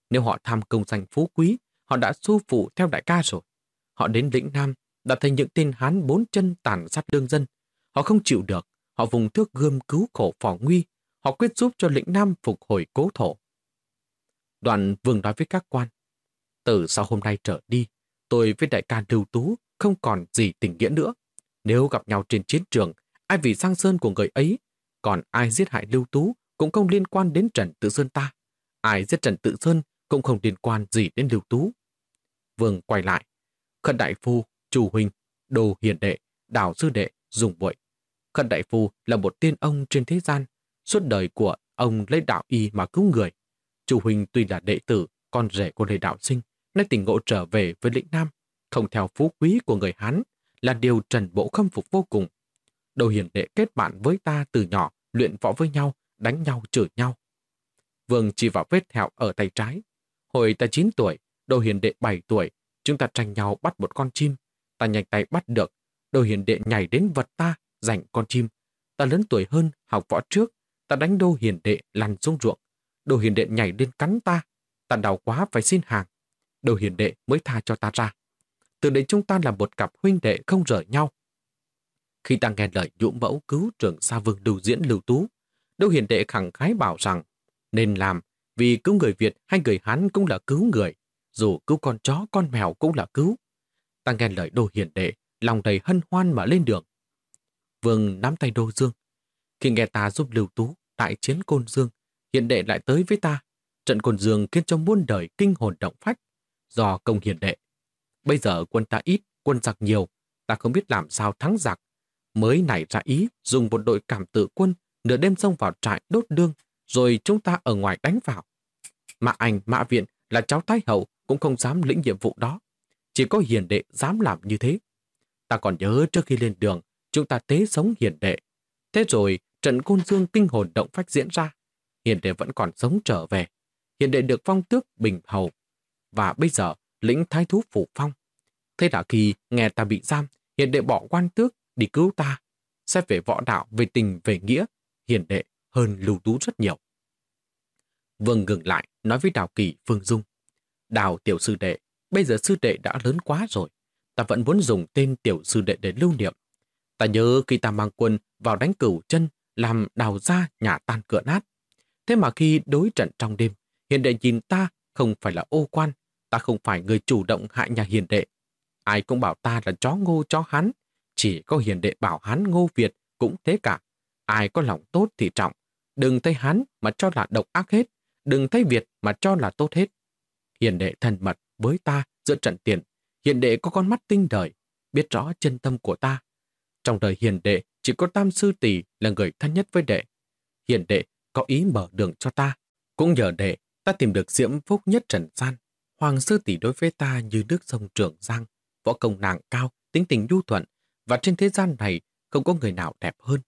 Nếu họ tham công danh phú quý, họ đã su phụ theo đại ca rồi. Họ đến lĩnh Nam, đã thấy những tên Hán bốn chân tàn sát lương dân. Họ không chịu được, họ vùng thước gươm cứu khổ phò nguy. Họ quyết giúp cho lĩnh Nam phục hồi cố thổ. Đoàn vương nói với các quan, từ sau hôm nay trở đi, tôi với đại ca Lưu Tú không còn gì tình nghĩa nữa. Nếu gặp nhau trên chiến trường, ai vì sang sơn của người ấy, còn ai giết hại Lưu Tú cũng không liên quan đến Trần Tự Sơn ta. Ai giết Trần Tự Sơn cũng không liên quan gì đến Lưu Tú. Vương quay lại. Khẩn Đại Phu, Chủ Huynh, Đồ Hiền Đệ, Đào Sư Đệ, Dùng Bội. Khẩn Đại Phu là một tiên ông trên thế gian. Suốt đời của ông lấy đạo y mà cứu người. Chủ Huynh tuy là đệ tử, con rể của Lê Đạo Sinh, nay tỉnh ngộ trở về với lĩnh Nam, không theo phú quý của người Hán, là điều Trần Bộ khâm phục vô cùng. Đồ Hiền Đệ kết bạn với ta từ nhỏ, luyện võ với nhau, đánh nhau chửi nhau. Vương chỉ vào vết thẹo ở tay trái. Hồi ta 9 tuổi, Đồ Hiền Đệ 7 tuổi, chúng ta tranh nhau bắt một con chim. Ta nhanh tay bắt được, Đồ Hiền Đệ nhảy đến vật ta, giành con chim. Ta lớn tuổi hơn, học võ trước, ta đánh Đô Hiền Đệ lăn xuống ruộng. Đồ Hiền Đệ nhảy lên cắn ta, ta đau quá phải xin hàng đầu Hiền Đệ mới tha cho ta ra. Từ đấy chúng ta là một cặp huynh đệ không rời nhau. Khi ta nghe lời nhũ mẫu cứu trưởng Sa Vương lưu diễn lưu tú, Đô Hiền Đệ khẳng khái bảo rằng nên làm vì cứu người Việt hay người Hán cũng là cứu người, dù cứu con chó, con mèo cũng là cứu. Ta nghe lời Đô Hiền Đệ, lòng đầy hân hoan mà lên đường. Vương nắm tay Đô Dương. Khi nghe ta giúp Lưu Tú tại chiến Côn Dương, Hiền Đệ lại tới với ta. Trận Côn Dương khiến cho muôn đời kinh hồn động phách, do công Hiền Đệ. Bây giờ quân ta ít, quân giặc nhiều, ta không biết làm sao thắng giặc. Mới nảy ra ý dùng một đội cảm tử quân nửa đêm xông vào trại đốt đương, rồi chúng ta ở ngoài đánh vào. Mạ Anh, Mạ Viện là cháu thái hậu cũng không dám lĩnh nhiệm vụ đó. Chỉ có hiền đệ dám làm như thế. Ta còn nhớ trước khi lên đường, chúng ta tế sống hiền đệ. Thế rồi, trận côn dương kinh hồn động phách diễn ra. Hiền đệ vẫn còn sống trở về. Hiền đệ được phong tước bình hầu. Và bây giờ, lĩnh thái thú phủ phong. Thế đã khi nghe ta bị giam, hiền đệ bỏ quan tước đi cứu ta. Xét về võ đạo, về tình, về nghĩa, hiền đệ hơn lưu tú rất nhiều. Vương ngừng lại, nói với Đào Kỳ, Phương Dung. Đào tiểu sư đệ, bây giờ sư đệ đã lớn quá rồi. Ta vẫn muốn dùng tên tiểu sư đệ để lưu niệm. Ta nhớ khi ta mang quân vào đánh cửu chân, làm đào ra nhà tan cửa nát. Thế mà khi đối trận trong đêm, hiền đệ nhìn ta không phải là ô quan, ta không phải người chủ động hại nhà hiền đệ. Ai cũng bảo ta là chó ngô chó hắn, chỉ có hiền đệ bảo hắn ngô Việt cũng thế cả. Ai có lòng tốt thì trọng. Đừng thấy hắn mà cho là độc ác hết. Đừng thấy Việt mà cho là tốt hết. Hiền đệ thân mật với ta giữa trận tiền. Hiền đệ có con mắt tinh đời, biết rõ chân tâm của ta. Trong đời hiền đệ chỉ có tam sư tỷ là người thân nhất với đệ. Hiền đệ có ý mở đường cho ta. Cũng nhờ đệ, ta tìm được diễm phúc nhất trần gian. Hoàng sư tỷ đối với ta như nước sông Trường Giang, võ công nàng cao, tính tình nhu thuận, và trên thế gian này không có người nào đẹp hơn.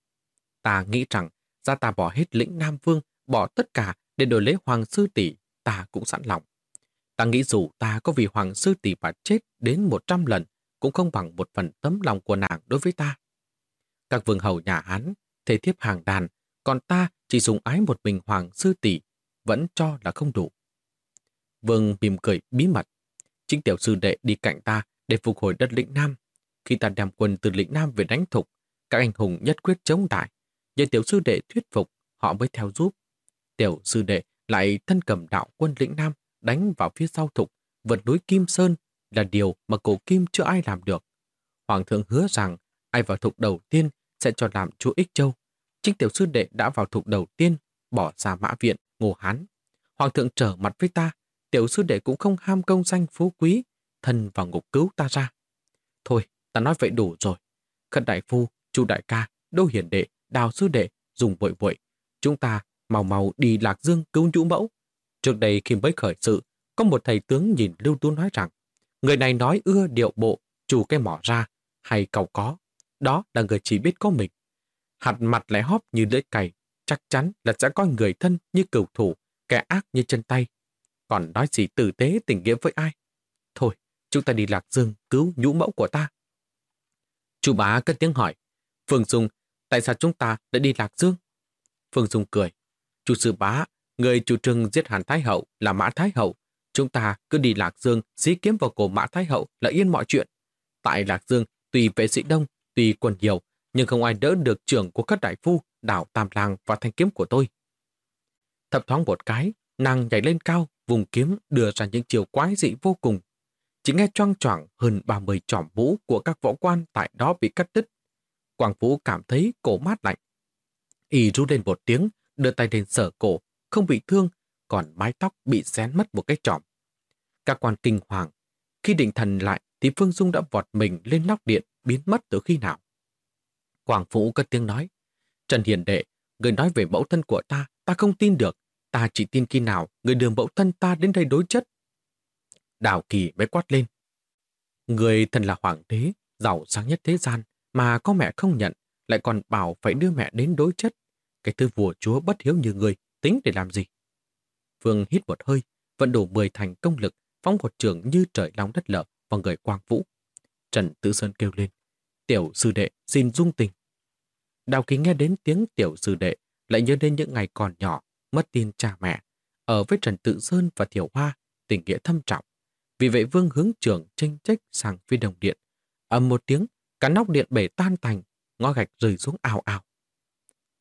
Ta nghĩ rằng, ra ta bỏ hết lĩnh Nam Vương, bỏ tất cả để đổi lấy Hoàng Sư Tỷ, ta cũng sẵn lòng. Ta nghĩ dù ta có vì Hoàng Sư Tỷ mà chết đến 100 lần, cũng không bằng một phần tấm lòng của nàng đối với ta. Các vương hầu nhà Hán, thể thiếp hàng đàn, còn ta chỉ dùng ái một mình Hoàng Sư Tỷ, vẫn cho là không đủ. Vương mỉm cười bí mật. Chính tiểu sư đệ đi cạnh ta để phục hồi đất lĩnh Nam. Khi ta đem quân từ lĩnh Nam về đánh thục, các anh hùng nhất quyết chống đại. Nhờ tiểu sư đệ thuyết phục, họ mới theo giúp. Tiểu sư đệ lại thân cầm đạo quân lĩnh Nam đánh vào phía sau thục, vượt núi Kim Sơn là điều mà cổ Kim chưa ai làm được. Hoàng thượng hứa rằng ai vào thục đầu tiên sẽ cho làm chúa Ích Châu. Chính tiểu sư đệ đã vào thục đầu tiên, bỏ ra mã viện, ngô hán. Hoàng thượng trở mặt với ta, tiểu sư đệ cũng không ham công danh phú quý, thân vào ngục cứu ta ra. Thôi, ta nói vậy đủ rồi. Khẩn đại phu, chu đại ca, đô hiển đệ, đào sư đệ, dùng vội vội. Chúng ta mau mau đi Lạc Dương cứu nhũ mẫu. Trước đây khi mới khởi sự, có một thầy tướng nhìn Lưu Tú nói rằng người này nói ưa điệu bộ, chủ cái mỏ ra, hay cầu có. Đó là người chỉ biết có mình. Hạt mặt lại hóp như lưỡi cày, chắc chắn là sẽ có người thân như cửu thủ, kẻ ác như chân tay. Còn nói gì tử tế tình nghĩa với ai? Thôi, chúng ta đi Lạc Dương cứu nhũ mẫu của ta. Chú bá cất tiếng hỏi, Phương Dung, tại sao chúng ta đã đi Lạc Dương? Phương Dung cười, chủ sư bá, người chủ trương giết Hàn Thái Hậu là Mã Thái Hậu. Chúng ta cứ đi Lạc Dương, dí kiếm vào cổ Mã Thái Hậu là yên mọi chuyện. Tại Lạc Dương, tùy vệ sĩ đông, tùy quần nhiều, nhưng không ai đỡ được trưởng của các đại phu, đảo Tam làng và thanh kiếm của tôi. Thập thoáng một cái, nàng nhảy lên cao, vùng kiếm đưa ra những chiều quái dị vô cùng. Chỉ nghe choang choảng hơn 30 trỏm vũ của các võ quan tại đó bị cắt đứt. Quảng Vũ cảm thấy cổ mát lạnh. Y rú lên một tiếng, đưa tay lên sở cổ, không bị thương, còn mái tóc bị xén mất một cái trỏm. Các quan kinh hoàng, khi định thần lại thì Phương Dung đã vọt mình lên nóc điện, biến mất từ khi nào. Quảng Vũ cất tiếng nói, Trần Hiền Đệ, người nói về mẫu thân của ta, ta không tin được, ta chỉ tin khi nào người đường mẫu thân ta đến đây đối chất. Đào Kỳ mới quát lên. Người thân là hoàng đế, giàu sáng nhất thế gian, mà có mẹ không nhận, lại còn bảo phải đưa mẹ đến đối chất. Cái thứ vua chúa bất hiếu như người, tính để làm gì? Phương hít một hơi, vận đủ 10 thành công lực, phóng một trường như trời long đất lở vào người Quang Vũ. Trần Tử Sơn kêu lên, tiểu sư đệ xin dung tình. Đào Kỳ nghe đến tiếng tiểu sư đệ, lại nhớ đến những ngày còn nhỏ, mất tin cha mẹ. Ở với Trần Tự Sơn và Thiểu Hoa, tình nghĩa thâm trọng. Vì vậy Vương hướng trưởng tranh trách sang phi đồng điện. ầm một tiếng, cả nóc điện bể tan tành, ngõ gạch rơi xuống ào ào.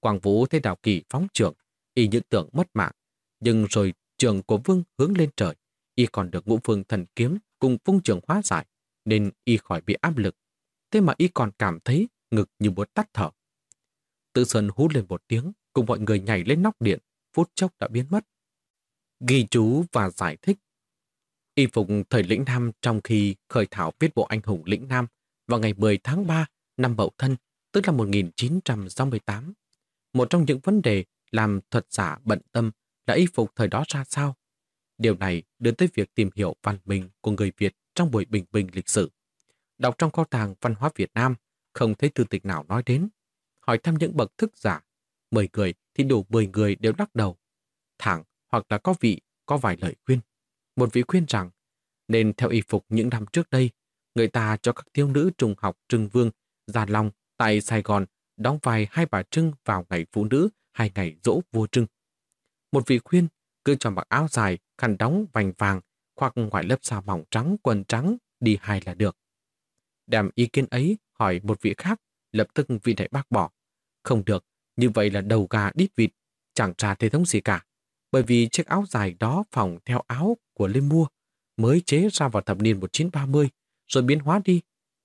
Quang Vũ thấy Đào Kỳ phóng trưởng y những tưởng mất mạng. Nhưng rồi trường của Vương hướng lên trời, y còn được ngũ phương thần kiếm cùng phung trường hóa giải, nên y khỏi bị áp lực. Thế mà y còn cảm thấy ngực như muốn tắt thở. Tự Sơn hú lên một tiếng, cùng mọi người nhảy lên nóc điện, phút chốc đã biến mất. Ghi chú và giải thích. Y phục thời lĩnh Nam trong khi khởi thảo viết bộ anh hùng lĩnh Nam vào ngày 10 tháng 3 năm Bậu Thân, tức là 1968. Một trong những vấn đề làm thuật giả bận tâm là y phục thời đó ra sao. Điều này đưa tới việc tìm hiểu văn minh của người Việt trong buổi bình bình lịch sử. Đọc trong kho tàng văn hóa Việt Nam, không thấy thư tịch nào nói đến. Hỏi thăm những bậc thức giả, 10 người thì đủ 10 người đều lắc đầu. Thẳng hoặc là có vị, có vài lời khuyên. Một vị khuyên rằng, nên theo y phục những năm trước đây, người ta cho các thiếu nữ trung học Trưng Vương, Gia Long tại Sài Gòn đóng vai hai bà Trưng vào ngày phụ nữ hai ngày dỗ vua Trưng. Một vị khuyên cứ cho mặc áo dài, khăn đóng vành vàng hoặc ngoài lớp sa mỏng trắng, quần trắng đi hai là được. Đem ý kiến ấy hỏi một vị khác, lập tức vị đại bác bỏ. Không được, như vậy là đầu gà đít vịt, chẳng trả thế thống gì cả. Bởi vì chiếc áo dài đó phòng theo áo của Lê Mua, mới chế ra vào thập niên 1930, rồi biến hóa đi.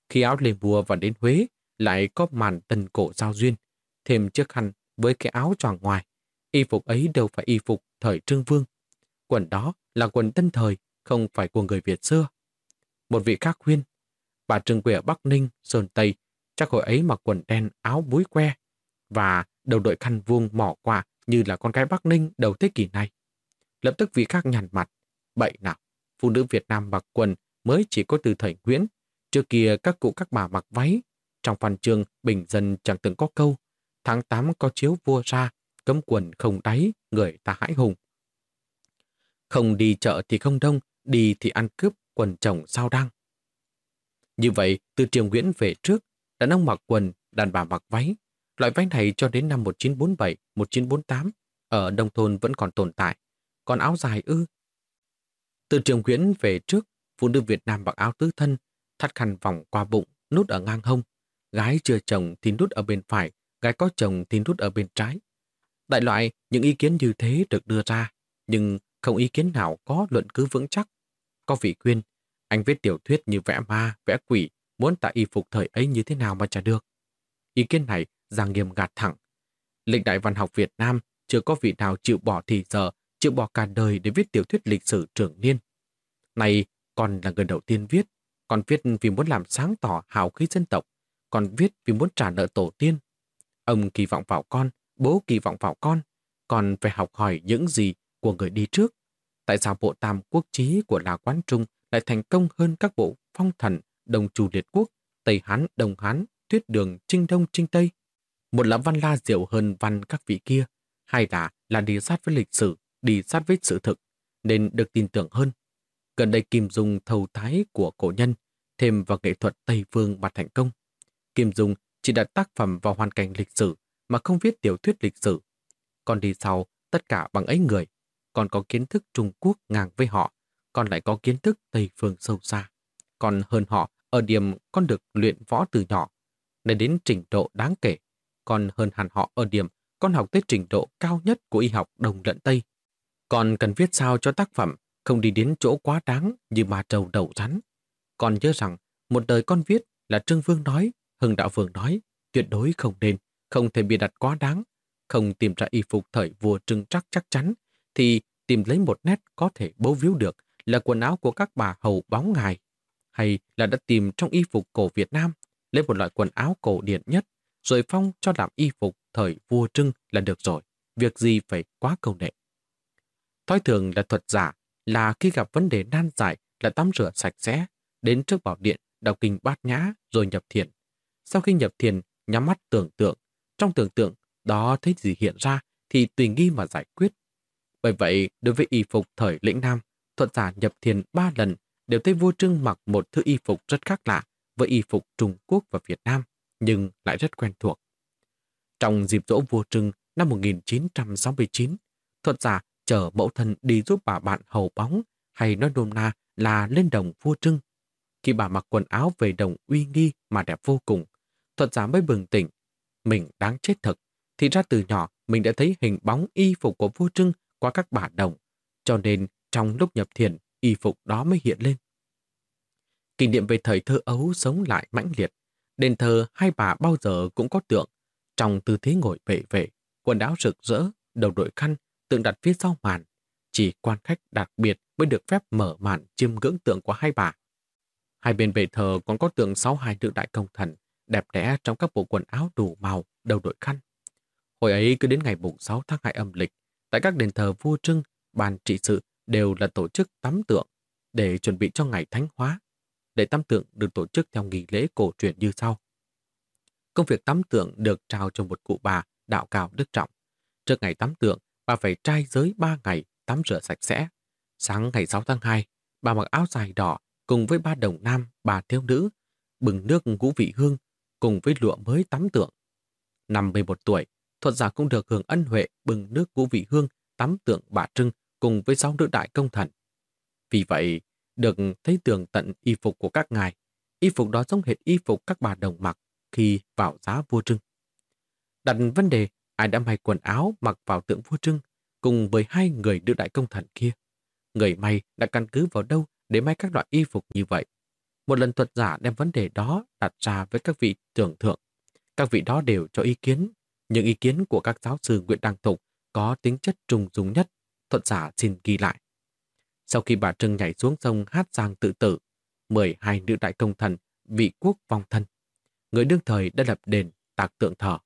Khi áo Lê Mua vào đến Huế, lại có màn tần cổ giao duyên, thêm chiếc khăn với cái áo tròn ngoài. Y phục ấy đều phải y phục thời Trương Vương. Quần đó là quần tân thời, không phải của người Việt xưa. Một vị khác khuyên, bà Trương Quỷ ở Bắc Ninh, Sơn Tây, chắc hồi ấy mặc quần đen áo búi que và đầu đội khăn vuông mỏ qua như là con gái Bắc Ninh đầu thế kỷ này. Lập tức vị khác nhằn mặt. Bậy nào, phụ nữ Việt Nam mặc quần mới chỉ có từ thời Nguyễn. Trước kia các cụ các bà mặc váy. Trong văn chương bình dân chẳng từng có câu. Tháng 8 có chiếu vua ra, cấm quần không đáy, người ta hãi hùng. Không đi chợ thì không đông, đi thì ăn cướp, quần chồng sao đăng. Như vậy, từ triều Nguyễn về trước, đàn ông mặc quần, đàn bà mặc váy. Loại váy này cho đến năm 1947, 1948, ở nông thôn vẫn còn tồn tại. Còn áo dài ư. Từ trường Nguyễn về trước, phụ nữ Việt Nam mặc áo tứ thân, thắt khăn vòng qua bụng, nút ở ngang hông, gái chưa chồng thì nút ở bên phải, gái có chồng thì nút ở bên trái. Đại loại, những ý kiến như thế được đưa ra, nhưng không ý kiến nào có luận cứ vững chắc. Có vị khuyên, anh viết tiểu thuyết như vẽ ma, vẽ quỷ, muốn tạ y phục thời ấy như thế nào mà chả được. Ý kiến này Giang Nghiêm gạt thẳng. Lịch đại văn học Việt Nam chưa có vị nào chịu bỏ thì giờ, chịu bỏ cả đời để viết tiểu thuyết lịch sử trưởng niên. Này, còn là người đầu tiên viết, còn viết vì muốn làm sáng tỏ hào khí dân tộc, còn viết vì muốn trả nợ tổ tiên. Ông kỳ vọng vào con, bố kỳ vọng vào con, còn phải học hỏi những gì của người đi trước. Tại sao bộ tam quốc chí của La Quán Trung lại thành công hơn các bộ phong thần, đồng chủ liệt quốc, Tây Hán, Đông Hán, Tuyết Đường, Trinh Đông, Trinh Tây? Một là văn la diệu hơn văn các vị kia, hai là là đi sát với lịch sử, đi sát với sự thực, nên được tin tưởng hơn. Gần đây Kim Dung thầu thái của cổ nhân, thêm vào nghệ thuật Tây Phương mà thành công. Kim Dung chỉ đặt tác phẩm vào hoàn cảnh lịch sử mà không viết tiểu thuyết lịch sử. Còn đi sau, tất cả bằng ấy người, còn có kiến thức Trung Quốc ngang với họ, còn lại có kiến thức Tây Phương sâu xa. Còn hơn họ ở điểm con được luyện võ từ nhỏ, nên đến trình độ đáng kể. Còn hơn hẳn họ ở điểm con học tới trình độ cao nhất của y học đồng lẫn Tây. Còn cần viết sao cho tác phẩm không đi đến chỗ quá đáng như mà trầu đầu rắn. Còn nhớ rằng một đời con viết là Trương Vương nói, Hưng Đạo Vương nói, tuyệt đối không nên, không thể bị đặt quá đáng, không tìm ra y phục thời vua trưng Trắc chắc chắn, thì tìm lấy một nét có thể bấu víu được là quần áo của các bà hầu bóng ngài, hay là đã tìm trong y phục cổ Việt Nam, lấy một loại quần áo cổ điển nhất, rồi phong cho làm y phục thời vua trưng là được rồi, việc gì phải quá cầu nệ. Thói thường là thuật giả, là khi gặp vấn đề nan giải là tắm rửa sạch sẽ, đến trước bảo điện, đọc kinh bát nhã rồi nhập thiền. Sau khi nhập thiền, nhắm mắt tưởng tượng, trong tưởng tượng đó thấy gì hiện ra thì tùy nghi mà giải quyết. Bởi vậy, đối với y phục thời lĩnh Nam, thuật giả nhập thiền ba lần đều thấy vua Trưng mặc một thứ y phục rất khác lạ với y phục Trung Quốc và Việt Nam, nhưng lại rất quen thuộc. Trong dịp dỗ vua Trưng năm 1969, thuật giả chở mẫu thân đi giúp bà bạn hầu bóng hay nói nôm na là lên đồng vua Trưng. Khi bà mặc quần áo về đồng uy nghi mà đẹp vô cùng, thuật giả mới bừng tỉnh. Mình đáng chết thật, thì ra từ nhỏ mình đã thấy hình bóng y phục của vua Trưng qua các bà đồng, cho nên trong lúc nhập thiền, y phục đó mới hiện lên. Kinh niệm về thời thơ ấu sống lại mãnh liệt. Đền thờ hai bà bao giờ cũng có tượng, trong tư thế ngồi vệ vệ, quần áo rực rỡ, đầu đội khăn, tượng đặt phía sau màn. Chỉ quan khách đặc biệt mới được phép mở màn chiêm ngưỡng tượng của hai bà. Hai bên bệ thờ còn có tượng sáu hai nữ đại công thần, đẹp đẽ trong các bộ quần áo đủ màu, đầu đội khăn. Hồi ấy cứ đến ngày mùng 6 tháng 2 âm lịch, tại các đền thờ vua trưng, ban trị sự đều là tổ chức tắm tượng để chuẩn bị cho ngày thánh hóa. Lễ tắm tượng được tổ chức theo nghi lễ cổ truyền như sau. Công việc tắm tượng được trao cho một cụ bà đạo cao đức trọng. Trước ngày tắm tượng, bà phải trai giới 3 ngày tắm rửa sạch sẽ. Sáng ngày 6 tháng 2, bà mặc áo dài đỏ cùng với ba đồng nam, bà thiếu nữ, bừng nước ngũ vị hương cùng với lụa mới tắm tượng. Năm 11 tuổi, thuật giả cũng được hưởng ân huệ bừng nước ngũ vị hương tắm tượng bà Trưng cùng với sáu nữ đại công thần. Vì vậy, được thấy tường tận y phục của các ngài, y phục đó giống hệt y phục các bà đồng mặc khi vào giá vua Trưng. Đặt vấn đề ai đã may quần áo mặc vào tượng vua Trưng cùng với hai người đưa đại công thần kia. Người may đã căn cứ vào đâu để may các loại y phục như vậy. Một lần thuật giả đem vấn đề đó đặt ra với các vị tưởng thượng. Các vị đó đều cho ý kiến, Những ý kiến của các giáo sư Nguyễn Đăng Thục có tính chất trùng dung nhất, thuật giả xin ghi lại. Sau khi bà Trưng nhảy xuống sông hát giang tự tử, 12 nữ đại công thần vị quốc vong thân. Người đương thời đã lập đền, tạc tượng thờ.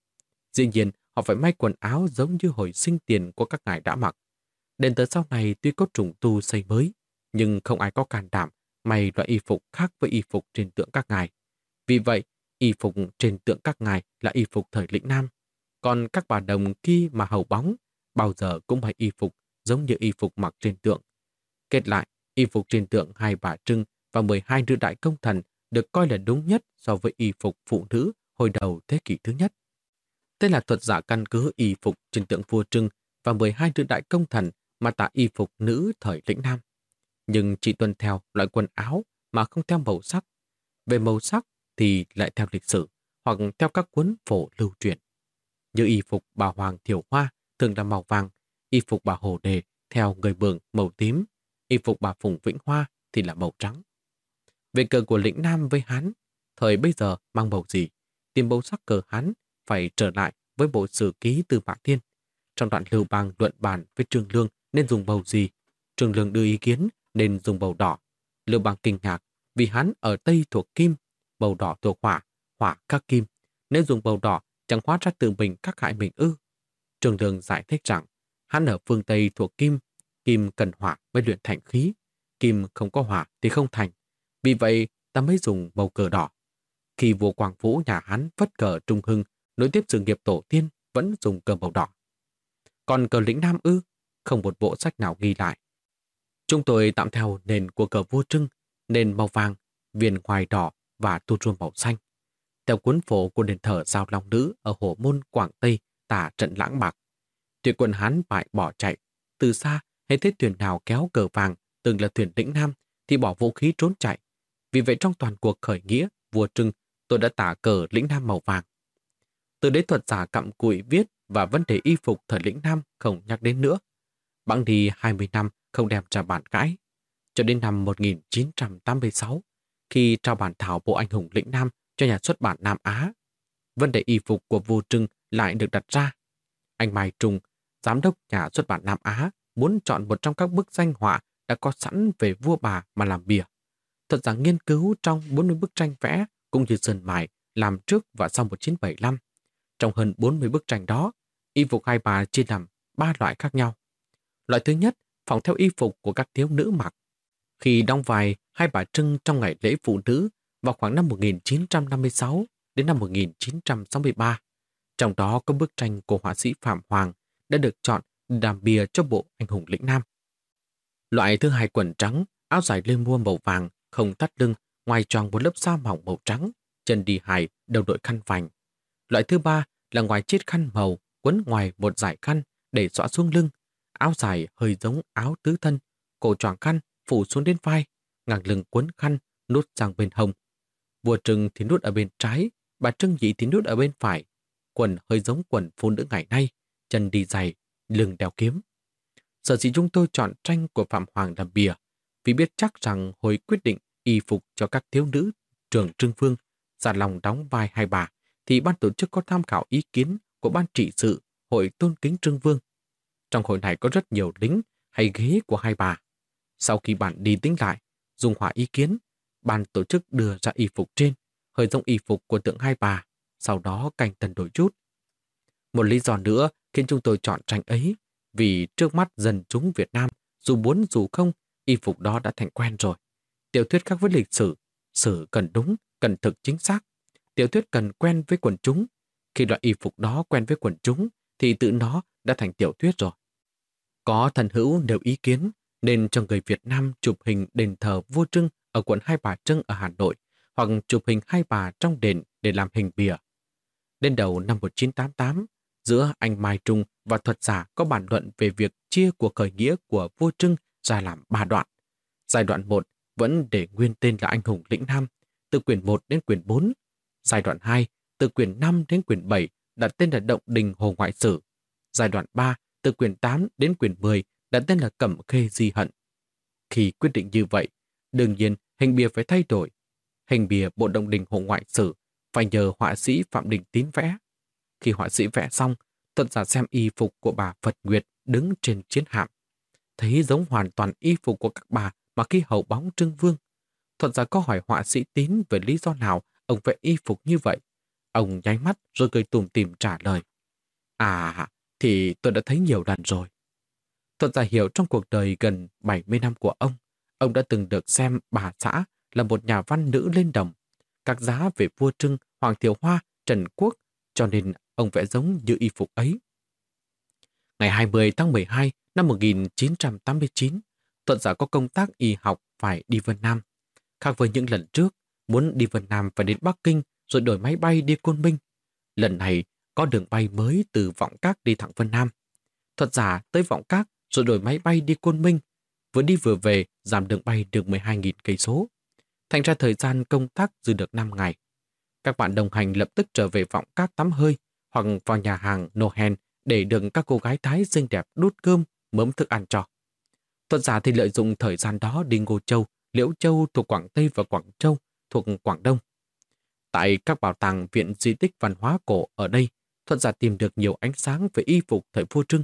Dĩ nhiên, họ phải may quần áo giống như hồi sinh tiền của các ngài đã mặc. Đền tới sau này tuy có trùng tu xây mới, nhưng không ai có can đảm may loại y phục khác với y phục trên tượng các ngài. Vì vậy, y phục trên tượng các ngài là y phục thời lĩnh Nam. Còn các bà đồng khi mà hầu bóng, bao giờ cũng phải y phục giống như y phục mặc trên tượng. Kết lại, y phục trên tượng hai bà Trưng và 12 nữ đại công thần được coi là đúng nhất so với y phục phụ nữ hồi đầu thế kỷ thứ nhất. Đây là thuật giả căn cứ y phục trên tượng vua Trưng và 12 nữ đại công thần mà tả y phục nữ thời lĩnh Nam. Nhưng chỉ tuân theo loại quần áo mà không theo màu sắc. Về màu sắc thì lại theo lịch sử, hoặc theo các cuốn phổ lưu truyền. Như y phục bà Hoàng Thiểu Hoa thường là màu vàng, y phục bà Hồ Đề theo người bường màu tím, y phục bà Phùng Vĩnh Hoa thì là màu trắng. Về cờ của lĩnh Nam với Hán, thời bây giờ mang màu gì, tìm màu sắc cờ Hán phải trở lại với bộ sử ký từ Mã Thiên. Trong đoạn lưu bang luận bàn với Trương Lương nên dùng bầu gì, Trương Lương đưa ý kiến nên dùng bầu đỏ. Lưu bang kinh ngạc vì hắn ở Tây thuộc kim, bầu đỏ thuộc hỏa, hỏa khắc kim. Nếu dùng bầu đỏ chẳng hóa ra tự mình các hại mình ư. Trương Lương giải thích rằng hắn ở phương Tây thuộc kim, kim cần hỏa mới luyện thành khí. Kim không có hỏa thì không thành. Vì vậy ta mới dùng màu cờ đỏ. Khi vua Quảng Vũ nhà hắn vất cờ trung hưng nối tiếp sự nghiệp tổ tiên vẫn dùng cờ màu đỏ. Còn cờ lĩnh Nam ư, không một bộ sách nào ghi lại. Chúng tôi tạm theo nền của cờ vua trưng, nền màu vàng, viền ngoài đỏ và tu chuông màu xanh. Theo cuốn phổ của đền thờ Giao Long Nữ ở Hồ Môn, Quảng Tây tả trận lãng bạc. Tuyệt quân Hán bại bỏ chạy. Từ xa, hay thấy thuyền nào kéo cờ vàng, từng là thuyền lĩnh Nam, thì bỏ vũ khí trốn chạy. Vì vậy trong toàn cuộc khởi nghĩa, vua Trưng, tôi đã tả cờ lĩnh Nam màu vàng. Từ đấy thuật giả cặm cụi viết và vấn đề y phục thời lĩnh Nam không nhắc đến nữa. Bẵng đi 20 năm không đem ra bản cãi. Cho đến năm 1986, khi trao bản thảo Bộ Anh hùng lĩnh Nam cho nhà xuất bản Nam Á, vấn đề y phục của vua Trưng lại được đặt ra. Anh Mai Trung, giám đốc nhà xuất bản Nam Á, muốn chọn một trong các bức danh họa đã có sẵn về vua bà mà làm bìa. Thật rằng nghiên cứu trong 40 bức tranh vẽ cũng như sơn mài làm trước và sau 1975 trong hơn 40 bức tranh đó, y phục hai bà chia làm ba loại khác nhau. Loại thứ nhất, phỏng theo y phục của các thiếu nữ mặc. Khi đóng vai hai bà Trưng trong ngày lễ phụ nữ vào khoảng năm 1956 đến năm 1963. Trong đó có bức tranh của họa sĩ Phạm Hoàng đã được chọn đàm bìa cho bộ anh hùng lĩnh Nam. Loại thứ hai quần trắng, áo dài lê mua màu vàng, không thắt lưng, ngoài tròn một lớp da mỏng màu trắng, chân đi hài, đầu đội khăn vành, Loại thứ ba là ngoài chiếc khăn màu quấn ngoài một dải khăn để xõa xuống lưng. Áo dài hơi giống áo tứ thân, cổ tròn khăn phủ xuống đến vai, ngang lưng quấn khăn nút sang bên hông. Vua Trừng thì nút ở bên trái, bà Trưng Dị thì nút ở bên phải. Quần hơi giống quần phụ nữ ngày nay, chân đi giày, lưng đeo kiếm. Sở dĩ chúng tôi chọn tranh của Phạm Hoàng làm bìa, vì biết chắc rằng hồi quyết định y phục cho các thiếu nữ trường Trương Vương, giả lòng đóng vai hai bà, thì ban tổ chức có tham khảo ý kiến của ban trị sự Hội Tôn Kính Trương Vương. Trong hội này có rất nhiều lính hay ghế của hai bà. Sau khi bạn đi tính lại, dùng hỏa ý kiến, ban tổ chức đưa ra y phục trên, hơi giống y phục của tượng hai bà, sau đó canh tần đổi chút. Một lý do nữa khiến chúng tôi chọn tranh ấy, vì trước mắt dân chúng Việt Nam, dù muốn dù không, y phục đó đã thành quen rồi. Tiểu thuyết khác với lịch sử, sử cần đúng, cần thực chính xác, tiểu thuyết cần quen với quần chúng. Khi loại y phục đó quen với quần chúng, thì tự nó đã thành tiểu thuyết rồi. Có thần hữu đều ý kiến, nên cho người Việt Nam chụp hình đền thờ vua Trưng ở quận Hai Bà Trưng ở Hà Nội, hoặc chụp hình hai bà trong đền để làm hình bìa. Đến đầu năm 1988, giữa anh Mai Trung và thuật giả có bản luận về việc chia cuộc khởi nghĩa của vua Trưng ra làm ba đoạn. Giai đoạn 1 vẫn để nguyên tên là anh hùng lĩnh Nam, từ quyển 1 đến quyển 4 Giai đoạn 2, từ quyển 5 đến quyển 7, đặt tên là Động Đình Hồ Ngoại Sử. Giai đoạn 3, từ quyển 8 đến quyển 10, đặt tên là Cẩm Khê Di Hận. Khi quyết định như vậy, đương nhiên hình bìa phải thay đổi. Hình bìa Bộ Động Đình Hồ Ngoại Sử phải nhờ họa sĩ Phạm Đình Tín vẽ. Khi họa sĩ vẽ xong, thuận giả xem y phục của bà Phật Nguyệt đứng trên chiến hạm. Thấy giống hoàn toàn y phục của các bà mà khi hậu bóng Trưng Vương. Thuận giả có hỏi họa sĩ Tín về lý do nào ông vẽ y phục như vậy. Ông nháy mắt rồi cười tùm tìm trả lời. À, thì tôi đã thấy nhiều lần rồi. Thuận giả hiểu trong cuộc đời gần 70 năm của ông, ông đã từng được xem bà xã là một nhà văn nữ lên đồng. Các giá về vua Trưng, Hoàng Thiều Hoa, Trần Quốc, cho nên ông vẽ giống như y phục ấy. Ngày 20 tháng 12 năm 1989, Thuận giả có công tác y học phải đi Vân Nam. Khác với những lần trước, Muốn đi Vân Nam phải đến Bắc Kinh rồi đổi máy bay đi Côn Minh. Lần này có đường bay mới từ Vọng Các đi thẳng Vân Nam. Thuật giả tới Vọng Các rồi đổi máy bay đi Côn Minh. Vừa đi vừa về giảm đường bay được 12.000 cây số. Thành ra thời gian công tác dư được 5 ngày. Các bạn đồng hành lập tức trở về vọng Các tắm hơi hoặc vào nhà hàng Nohen để đựng các cô gái Thái xinh đẹp đút cơm, mớm thức ăn cho. Tuần giả thì lợi dụng thời gian đó đi Ngô Châu, Liễu Châu thuộc Quảng Tây và Quảng Châu thuộc Quảng Đông. Tại các bảo tàng viện di tích văn hóa cổ ở đây, Thuận giả tìm được nhiều ánh sáng về y phục thời vua Trưng.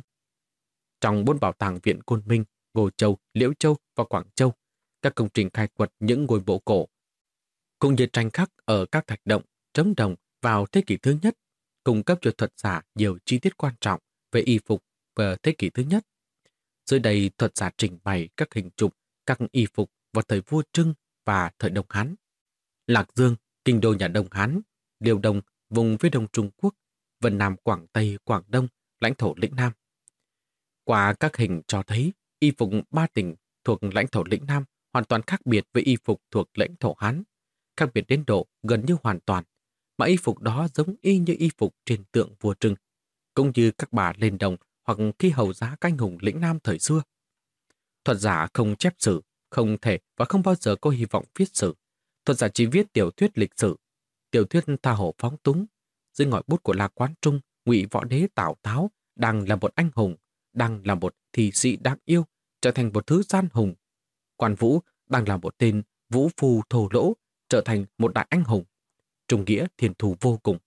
Trong bốn bảo tàng viện Côn Minh, Ngô Châu, Liễu Châu và Quảng Châu, các công trình khai quật những ngôi mộ cổ, cũng như tranh khắc ở các thạch động, trống đồng vào thế kỷ thứ nhất, cung cấp cho thuật giả nhiều chi tiết quan trọng về y phục vào thế kỷ thứ nhất. Dưới đây thuật giả trình bày các hình chụp, các y phục vào thời vua Trưng và thời Đông Hán. Lạc Dương, kinh đô nhà Đông Hán, Liêu Đông, vùng phía đông Trung Quốc, Vân Nam Quảng Tây, Quảng Đông, lãnh thổ lĩnh Nam. Qua các hình cho thấy, y phục ba tỉnh thuộc lãnh thổ lĩnh Nam hoàn toàn khác biệt với y phục thuộc lãnh thổ Hán, khác biệt đến độ gần như hoàn toàn, mà y phục đó giống y như y phục trên tượng vua Trưng, cũng như các bà lên đồng hoặc khi hầu giá canh hùng lĩnh Nam thời xưa. Thuật giả không chép sử, không thể và không bao giờ có hy vọng viết sử. Thuật giả chỉ viết tiểu thuyết lịch sử, tiểu thuyết tha hồ phóng túng. Dưới ngòi bút của La Quán Trung, ngụy võ đế Tào Tháo đang là một anh hùng, đang là một thị sĩ đáng yêu, trở thành một thứ gian hùng. Quan Vũ đang là một tên vũ phu thổ lỗ, trở thành một đại anh hùng. Trung nghĩa thiền thù vô cùng.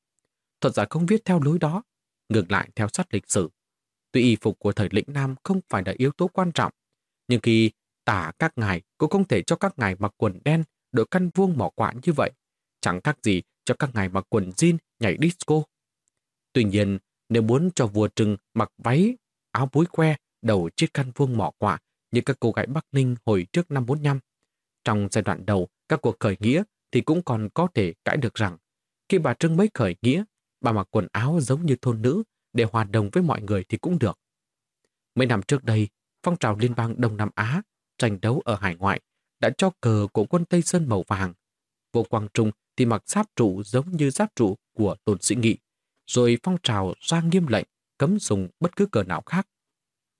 Thuật giả không viết theo lối đó, ngược lại theo sát lịch sử. Tuy y phục của thời lĩnh Nam không phải là yếu tố quan trọng, nhưng khi tả các ngài cũng không thể cho các ngài mặc quần đen, đội căn vuông mỏ quạ như vậy. Chẳng khác gì cho các ngài mặc quần jean nhảy disco. Tuy nhiên, nếu muốn cho vua trừng mặc váy, áo búi que, đầu chiếc khăn vuông mỏ quạ như các cô gái Bắc Ninh hồi trước năm 45, trong giai đoạn đầu các cuộc khởi nghĩa thì cũng còn có thể cãi được rằng khi bà Trưng mới khởi nghĩa, bà mặc quần áo giống như thôn nữ để hòa đồng với mọi người thì cũng được. Mấy năm trước đây, phong trào liên bang Đông Nam Á tranh đấu ở hải ngoại đã cho cờ của quân Tây Sơn màu vàng. Vô Quang Trung thì mặc giáp trụ giống như giáp trụ của Tôn Sĩ Nghị, rồi phong trào ra nghiêm lệnh cấm dùng bất cứ cờ nào khác.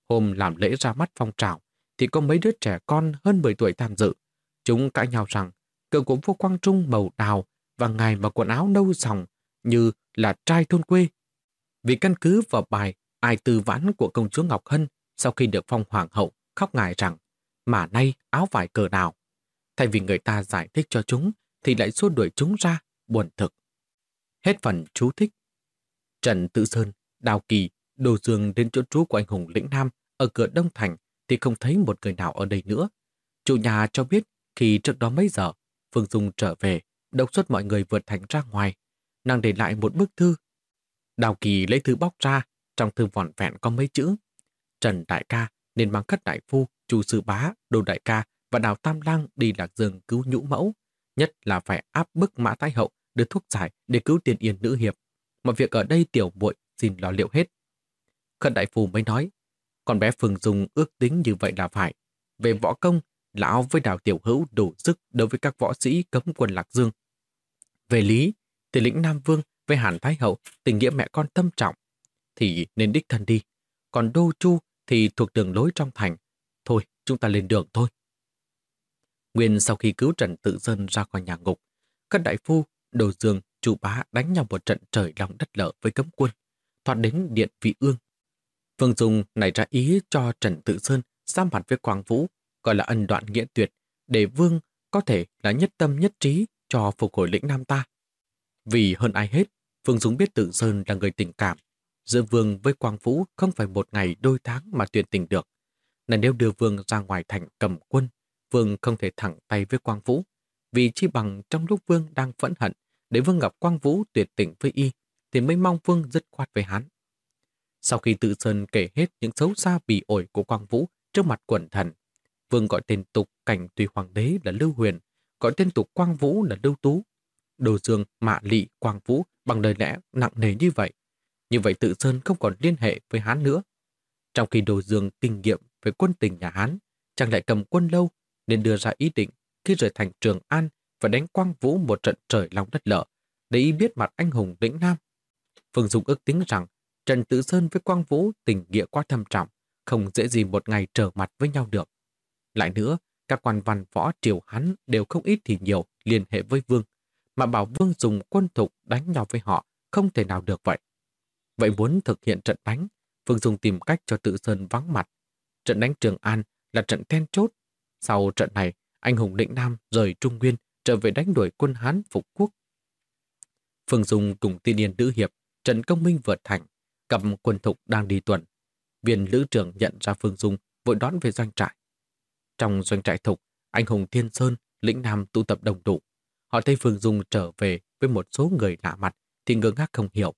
Hôm làm lễ ra mắt phong trào thì có mấy đứa trẻ con hơn 10 tuổi tham dự. Chúng cãi nhau rằng cờ của vua Quang Trung màu đào và ngài mặc quần áo nâu sòng như là trai thôn quê. Vì căn cứ vào bài ai tư vãn của công chúa Ngọc Hân sau khi được phong hoàng hậu khóc ngài rằng mà nay áo vải cờ nào. Thay vì người ta giải thích cho chúng thì lại xua đuổi chúng ra, buồn thực. Hết phần chú thích. Trần Tự Sơn, Đào Kỳ, Đồ Dương đến chỗ trú của anh hùng lĩnh Nam ở cửa Đông Thành thì không thấy một người nào ở đây nữa. Chủ nhà cho biết khi trước đó mấy giờ, Phương Dung trở về, độc xuất mọi người vượt thành ra ngoài. Nàng để lại một bức thư. Đào Kỳ lấy thư bóc ra, trong thư vòn vẹn có mấy chữ. Trần Đại ca nên mang khất đại phu, chu sư bá, đồ đại ca và đào tam lang đi lạc dương cứu nhũ mẫu. Nhất là phải áp bức mã thái hậu đưa thuốc giải để cứu tiền yên nữ hiệp. Mọi việc ở đây tiểu muội xin lo liệu hết. Khất đại phu mới nói, con bé Phương Dung ước tính như vậy là phải. Về võ công, lão với đào tiểu hữu đủ sức đối với các võ sĩ cấm quân Lạc Dương. Về lý, thì lĩnh Nam Vương với Hàn Thái Hậu tình nghĩa mẹ con tâm trọng, thì nên đích thân đi. Còn Đô Chu thì thuộc đường lối trong thành. Thôi, chúng ta lên đường thôi. Nguyên sau khi cứu Trần Tự Dân ra khỏi nhà ngục, các đại phu, đồ dương, chủ bá đánh nhau một trận trời lòng đất lở với cấm quân, thoát đến điện vị ương. vương Dung nảy ra ý cho Trần Tự Sơn ra mặt với Quang Vũ, gọi là ân đoạn nghĩa tuyệt, để Vương có thể là nhất tâm nhất trí cho phục hồi lĩnh Nam ta. Vì hơn ai hết, vương dũng biết Tự Sơn là người tình cảm. Giữa Vương với Quang Vũ không phải một ngày đôi tháng mà tuyển tình được. Nên nếu đưa Vương ra ngoài thành cầm quân, Vương không thể thẳng tay với Quang Vũ. Vì chi bằng trong lúc Vương đang phẫn hận, để Vương gặp Quang Vũ tuyệt tình với y, thì mới mong Vương dứt khoát với hắn. Sau khi tự sơn kể hết những xấu xa bị ổi của Quang Vũ trước mặt quần thần, Vương gọi tên tục cảnh tùy hoàng đế là Lưu Huyền, gọi tên tục Quang Vũ là Lưu Tú. Đồ Dương, Mạ Lị, Quang Vũ bằng lời lẽ nặng nề như vậy. Như vậy tự sơn không còn liên hệ với Hán nữa. Trong khi Đồ Dương kinh nghiệm về quân tình nhà Hán, chẳng lại cầm quân lâu nên đưa ra ý định khi rời thành Trường An và đánh Quang Vũ một trận trời lòng đất lở để y biết mặt anh hùng lĩnh Nam. Phương Dung ước tính rằng Trần Tử Sơn với Quang Vũ tình nghĩa quá thâm trọng, không dễ gì một ngày trở mặt với nhau được. Lại nữa, các quan văn võ triều hắn đều không ít thì nhiều liên hệ với Vương, mà bảo Vương dùng quân thục đánh nhau với họ không thể nào được vậy. Vậy muốn thực hiện trận đánh, Vương Dung tìm cách cho tự Sơn vắng mặt. Trận đánh Trường An là trận then chốt. Sau trận này, anh hùng định Nam rời Trung Nguyên trở về đánh đuổi quân Hán phục quốc. Phương Dung cùng tiên niên nữ hiệp Trần Công Minh vượt thành, cầm quân thục đang đi tuần. Viên lữ trưởng nhận ra Phương Dung vội đón về doanh trại. Trong doanh trại thục, anh hùng Thiên Sơn, lĩnh Nam tụ tập đồng đủ. Họ thấy Phương Dung trở về với một số người lạ mặt thì ngơ ngác không hiểu.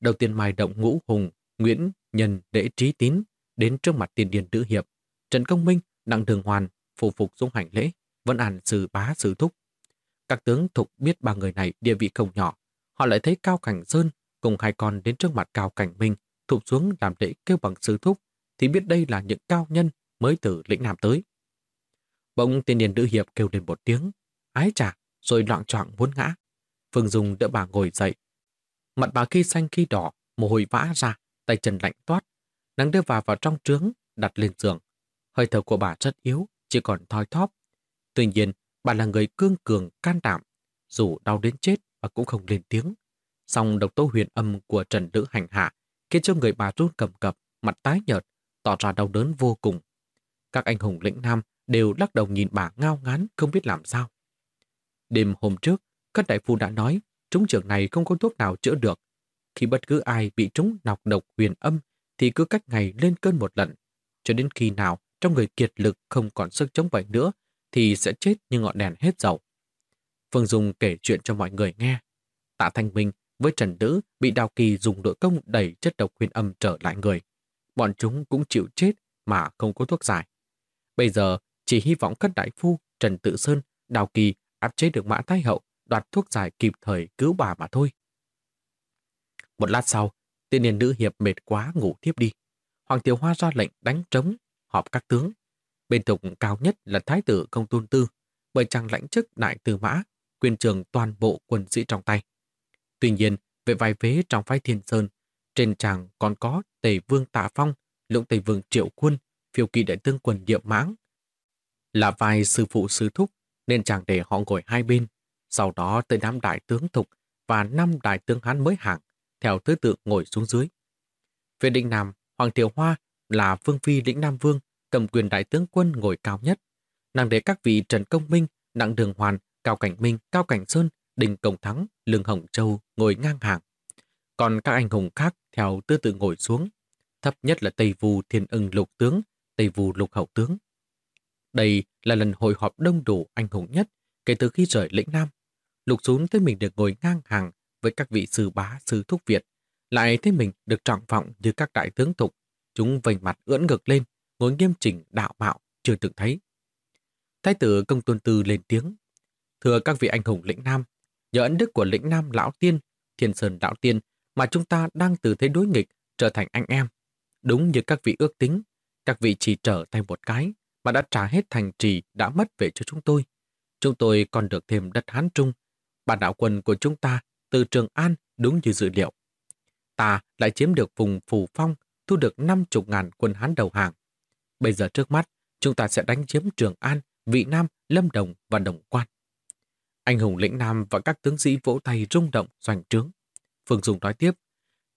Đầu tiên mai động ngũ hùng, Nguyễn, Nhân, Đệ Trí Tín đến trước mặt tiên điền nữ hiệp. Trần Công Minh, Đặng Thường Hoàn, phụ phục dung hành lễ, vẫn ản sự bá sự thúc. Các tướng thục biết ba người này địa vị không nhỏ. Họ lại thấy Cao Cảnh Sơn cùng hai con đến trước mặt Cao Cảnh Minh, thụp xuống làm lễ kêu bằng sư thúc, thì biết đây là những cao nhân mới từ lĩnh Nam tới. Bỗng tiên điền nữ hiệp kêu lên một tiếng, ái chà, rồi loạn trọng muốn ngã. Phương Dung đỡ bà ngồi dậy. Mặt bà khi xanh khi đỏ, mồ hôi vã ra, tay chân lạnh toát. Nàng đưa bà vào trong trướng, đặt lên giường. Hơi thở của bà rất yếu, chỉ còn thoi thóp. Tuy nhiên, bà là người cương cường, can đảm. Dù đau đến chết, bà cũng không lên tiếng. Song độc tố huyền âm của Trần Nữ hành hạ khiến cho người bà run cầm cập, mặt tái nhợt, tỏ ra đau đớn vô cùng. Các anh hùng lĩnh nam đều lắc đầu nhìn bà ngao ngán không biết làm sao. Đêm hôm trước, các đại phu đã nói trúng trường này không có thuốc nào chữa được. Khi bất cứ ai bị trúng nọc độc huyền âm thì cứ cách ngày lên cơn một lần. Cho đến khi nào trong người kiệt lực không còn sức chống bệnh nữa thì sẽ chết như ngọn đèn hết dầu. Phương Dung kể chuyện cho mọi người nghe. Tạ Thanh Minh với Trần Nữ bị Đào Kỳ dùng đội công đẩy chất độc huyền âm trở lại người. Bọn chúng cũng chịu chết mà không có thuốc giải. Bây giờ chỉ hy vọng các đại phu Trần Tự Sơn, Đào Kỳ áp chế được Mã Thái Hậu đoạt thuốc giải kịp thời cứu bà mà thôi. Một lát sau, tiên niên nữ hiệp mệt quá ngủ tiếp đi. Hoàng Tiểu Hoa ra lệnh đánh trống, họp các tướng. Bên tục cao nhất là Thái tử Công Tôn Tư, bởi chàng lãnh chức đại tư mã, quyền trường toàn bộ quân sĩ trong tay. Tuy nhiên, về vai vế trong phái Thiên Sơn, trên chàng còn có Tề Vương Tạ Phong, Lũng Tề Vương Triệu Quân, phiêu kỳ đại tướng quân Điệu Mãng. Là vài sư phụ sư thúc, nên chàng để họ ngồi hai bên. Sau đó tới năm đại tướng Thục và năm đại tướng Hán mới hạng, theo thứ tự ngồi xuống dưới. Về định Nam, Hoàng Tiểu Hoa là Vương Phi lĩnh Nam Vương, cầm quyền đại tướng quân ngồi cao nhất. Nàng để các vị Trần Công Minh, Đặng Đường Hoàn, Cao Cảnh Minh, Cao Cảnh Sơn Đình Công Thắng, Lương Hồng Châu ngồi ngang hàng. Còn các anh hùng khác theo tư tự ngồi xuống. Thấp nhất là Tây Vù Thiên ưng lục tướng, Tây Vù lục hậu tướng. Đây là lần hội họp đông đủ anh hùng nhất kể từ khi rời lĩnh Nam. Lục xuống thấy mình được ngồi ngang hàng với các vị sư bá sư thúc Việt, lại thấy mình được trọng vọng như các đại tướng thục. Chúng vành mặt ưỡn ngực lên, ngồi nghiêm chỉnh đạo mạo, chưa từng thấy. Thái tử công tôn tư lên tiếng. Thưa các vị anh hùng lĩnh Nam, nhờ ấn đức của lĩnh Nam Lão Tiên, Thiên Sơn Lão Tiên mà chúng ta đang từ thế đối nghịch trở thành anh em. Đúng như các vị ước tính, các vị chỉ trở tay một cái mà đã trả hết thành trì đã mất về cho chúng tôi. Chúng tôi còn được thêm đất Hán Trung. Bản đảo quân của chúng ta từ Trường An đúng như dự liệu. Ta lại chiếm được vùng Phủ Phong, thu được 50 ngàn quân Hán đầu hàng. Bây giờ trước mắt, chúng ta sẽ đánh chiếm Trường An, Vị Nam, Lâm Đồng và Đồng Quan. Anh hùng lĩnh Nam và các tướng sĩ vỗ tay rung động doanh trướng. Phương Dung nói tiếp,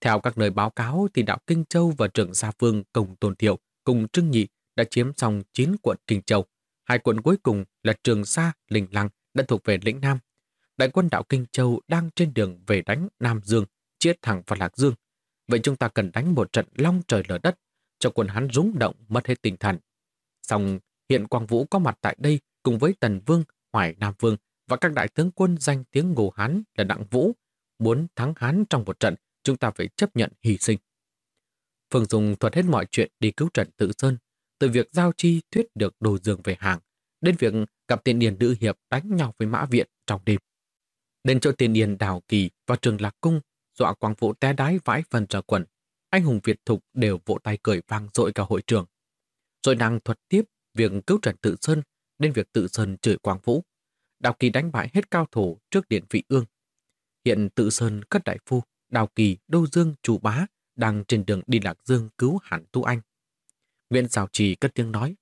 theo các nơi báo cáo thì đạo Kinh Châu và trưởng Gia Phương Công Tôn Thiệu cùng Trưng Nhị đã chiếm xong 9 quận Kinh Châu. Hai quận cuối cùng là Trường Sa, Linh Lăng đã thuộc về lĩnh Nam. Đại quân đạo Kinh Châu đang trên đường về đánh Nam Dương, chia thẳng vào Lạc Dương. Vậy chúng ta cần đánh một trận long trời lở đất cho quân hắn rúng động mất hết tinh thần. Xong, hiện Quang Vũ có mặt tại đây cùng với Tần Vương, Hoài Nam Vương và các đại tướng quân danh tiếng Ngô Hán là Đặng Vũ. Muốn thắng Hán trong một trận, chúng ta phải chấp nhận hy sinh. Phương Dung thuật hết mọi chuyện đi cứu Trần Tự Sơn, từ việc giao chi thuyết được đồ dường về hàng, đến việc gặp tiền điền nữ hiệp đánh nhau với mã viện trong đêm. Đến chỗ tiền điền đào kỳ và trường lạc cung, dọa quang vũ té đái vãi phần ra quần. Anh hùng Việt Thục đều vỗ tay cười vang dội cả hội trường. Rồi nàng thuật tiếp việc cứu Trần Tự Sơn đến việc Tự Sơn chửi Quang Vũ. Đào Kỳ đánh bại hết cao thủ trước điện vị ương. Hiện tự Sơn cất đại phu, Đào Kỳ, Đô Dương, Chủ Bá đang trên đường đi Lạc Dương cứu hẳn Tu Anh. Nguyễn Giao Trì cất tiếng nói,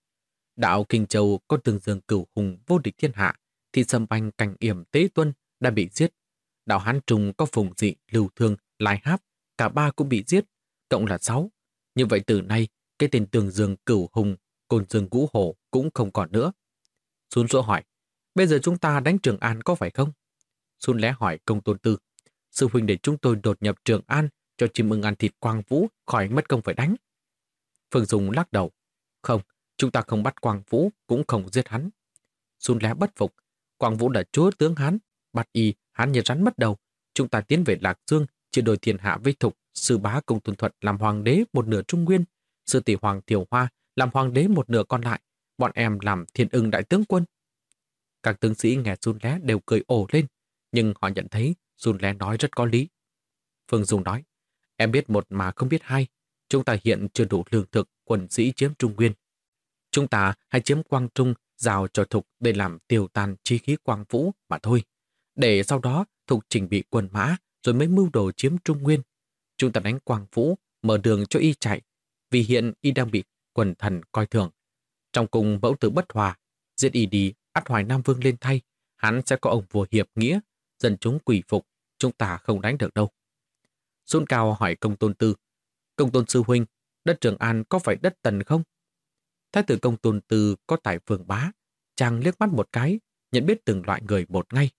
đạo Kinh Châu có tường dương cửu hùng vô địch thiên hạ, thì Sâm banh cảnh yểm tế tuân đã bị giết đạo Hán Trung có phùng dị, lưu thương, lai háp, cả ba cũng bị giết, cộng là sáu. Như vậy từ nay, cái tên tường dương cửu hùng, côn dương ngũ hổ cũng không còn nữa. Xuân Sỗ hỏi, bây giờ chúng ta đánh Trường An có phải không? Xuân lẽ hỏi công tôn tư, sư huynh để chúng tôi đột nhập Trường An cho chim ưng ăn thịt quang vũ khỏi mất công phải đánh. Phương Dung lắc đầu, không, chúng ta không bắt quang vũ cũng không giết hắn. Xuân lẽ bất phục, quang vũ là chúa tướng hắn, bắt y, hắn như rắn mất đầu. Chúng ta tiến về Lạc Dương, chia đôi thiên hạ với thục, sư bá công tuân thuật làm hoàng đế một nửa trung nguyên, sư tỷ hoàng tiểu hoa làm hoàng đế một nửa còn lại, bọn em làm thiên ưng đại tướng quân. Các tướng sĩ nghe Xuân Lé đều cười ồ lên, nhưng họ nhận thấy Xuân Lé nói rất có lý. Phương Dung nói, em biết một mà không biết hai, chúng ta hiện chưa đủ lương thực quân sĩ chiếm Trung Nguyên. Chúng ta hãy chiếm Quang Trung giao cho Thục để làm tiêu tan chi khí Quang Vũ mà thôi. Để sau đó Thục chỉnh bị quân mã rồi mới mưu đồ chiếm Trung Nguyên. Chúng ta đánh Quang Vũ, mở đường cho y chạy, vì hiện y đang bị quần thần coi thường. Trong cùng mẫu tử bất hòa, giết y đi, ắt hoài Nam Vương lên thay, hắn sẽ có ông vua hiệp nghĩa, dân chúng quỷ phục, chúng ta không đánh được đâu. Xuân Cao hỏi công tôn tư, công tôn sư huynh, đất Trường An có phải đất tần không? Thái tử công tôn tư có tại phường bá, chàng liếc mắt một cái, nhận biết từng loại người một ngay.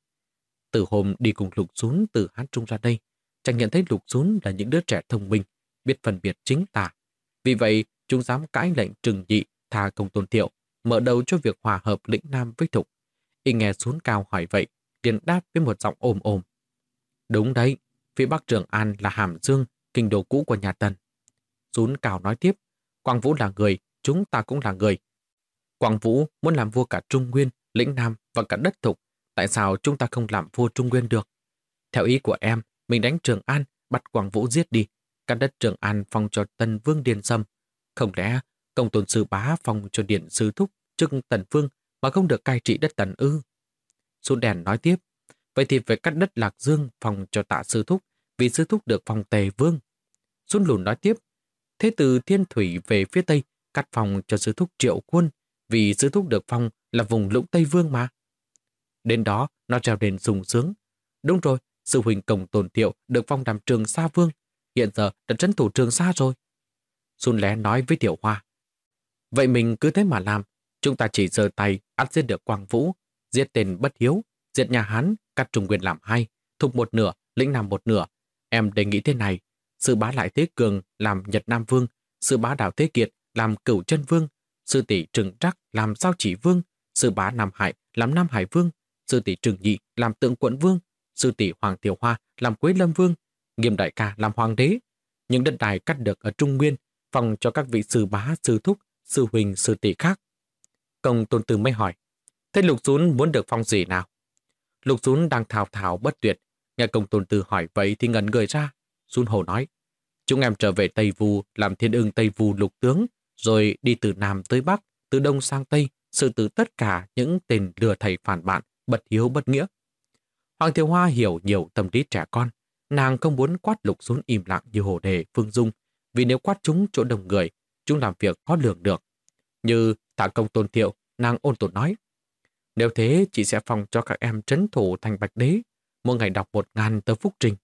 Từ hôm đi cùng lục xuống từ Hán Trung ra đây, chàng nhận thấy lục xuống là những đứa trẻ thông minh, biết phân biệt chính tà. Vì vậy, chúng dám cãi lệnh trừng nhị tha công tôn thiệu, mở đầu cho việc hòa hợp lĩnh Nam với Thục. Y nghe xuống cao hỏi vậy, liền đáp với một giọng ồm ồm Đúng đấy, phía Bắc Trường An là Hàm Dương, kinh đô cũ của nhà Tần. Xuống Cào nói tiếp, Quang Vũ là người, chúng ta cũng là người. Quang Vũ muốn làm vua cả Trung Nguyên, lĩnh Nam và cả đất Thục. Tại sao chúng ta không làm vua Trung Nguyên được? Theo ý của em, mình đánh Trường An, bắt Quang Vũ giết đi. Cả đất Trường An phong cho Tần Vương Điền Sâm. Không lẽ công tôn sư bá phong cho Điện Sư Thúc trưng Tần Vương mà không được cai trị đất Tần ư? Xuân Đèn nói tiếp, vậy thì phải cắt đất Lạc Dương phòng cho tạ Sư Thúc vì Sư Thúc được phòng Tề Vương. Xuân Lùn nói tiếp, thế từ Thiên Thủy về phía Tây cắt phòng cho sứ Thúc Triệu Quân vì sứ Thúc được phong là vùng lũng Tây Vương mà. Đến đó, nó trèo đền sùng sướng. Đúng rồi, sư huynh cổng tồn thiệu được phong làm trường Sa Vương. Hiện giờ đã trấn thủ trường Sa rồi. Xuân lé nói với Tiểu Hoa. Vậy mình cứ thế mà làm. Chúng ta chỉ giơ tay ắt giết được Quang Vũ, giết tên bất hiếu, giết nhà Hán, cắt Trung Nguyên làm hai, thục một nửa, lĩnh Nam một nửa. Em đề nghị thế này, sư bá lại Thế Cường làm Nhật Nam Vương, sư bá Đào Thế Kiệt làm Cửu Chân Vương, sư tỷ Trừng Trắc làm Sao Chỉ Vương, sư bá Nam Hải làm Nam Hải Vương, sư tỷ Trừng Nhị làm Tượng Quận Vương, sư tỷ Hoàng Tiểu Hoa làm Quế Lâm Vương, Nghiêm Đại Ca làm Hoàng đế. Những đất đài cắt được ở Trung Nguyên phòng cho các vị sư bá, sư thúc, sư huỳnh, sư tỷ khác. Công tôn Tư mới hỏi, thế lục xuống muốn được phong gì nào? Lục xuống đang thào thào bất tuyệt, nghe công tôn Tư hỏi vậy thì ngẩn người ra. Xuân Hồ nói, chúng em trở về Tây Vu làm thiên ưng Tây Vu lục tướng, rồi đi từ Nam tới Bắc, từ Đông sang Tây, xử tử tất cả những tên lừa thầy phản bạn, bật hiếu bất nghĩa. Hoàng Thiều Hoa hiểu nhiều tâm lý trẻ con, nàng không muốn quát lục xuống im lặng như hồ đề Phương Dung, vì nếu quát chúng chỗ đông người, chúng làm việc khó lường được. Như thả công tôn thiệu, nàng ôn tồn nói. Nếu thế, chị sẽ phòng cho các em trấn thủ thành bạch đế, mỗi ngày đọc một ngàn tờ phúc trình.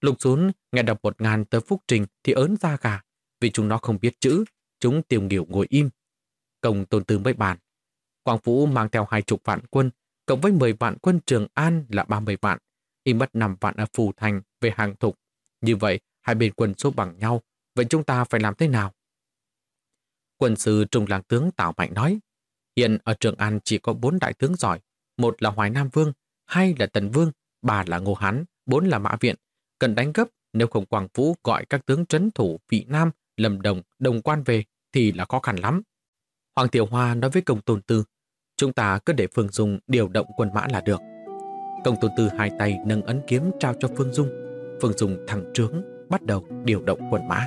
Lục xuống, nghe đọc một ngàn tờ phúc trình thì ớn ra gà, vì chúng nó không biết chữ, chúng tiêu nghỉu ngồi im. Công tôn tư mới bàn. Quang Vũ mang theo hai chục vạn quân, cộng với mười vạn quân Trường An là ba mươi vạn, y mất năm vạn ở Phù Thành về hàng thục. Như vậy, hai bên quân số bằng nhau, vậy chúng ta phải làm thế nào? Quân sư Trung Làng Tướng Tào Mạnh nói, hiện ở Trường An chỉ có bốn đại tướng giỏi, một là Hoài Nam Vương, hai là Tần Vương, ba là Ngô Hán, bốn là Mã Viện. Cần đánh gấp, nếu không Quảng Vũ gọi các tướng trấn thủ vị Nam, Lâm Đồng, Đồng Quan về thì là khó khăn lắm. Hoàng Tiểu Hoa nói với công tôn tư, chúng ta cứ để Phương Dung điều động quân mã là được. Công tôn tư hai tay nâng ấn kiếm trao cho Phương Dung. Phương Dung thẳng trướng, bắt đầu điều động quân mã.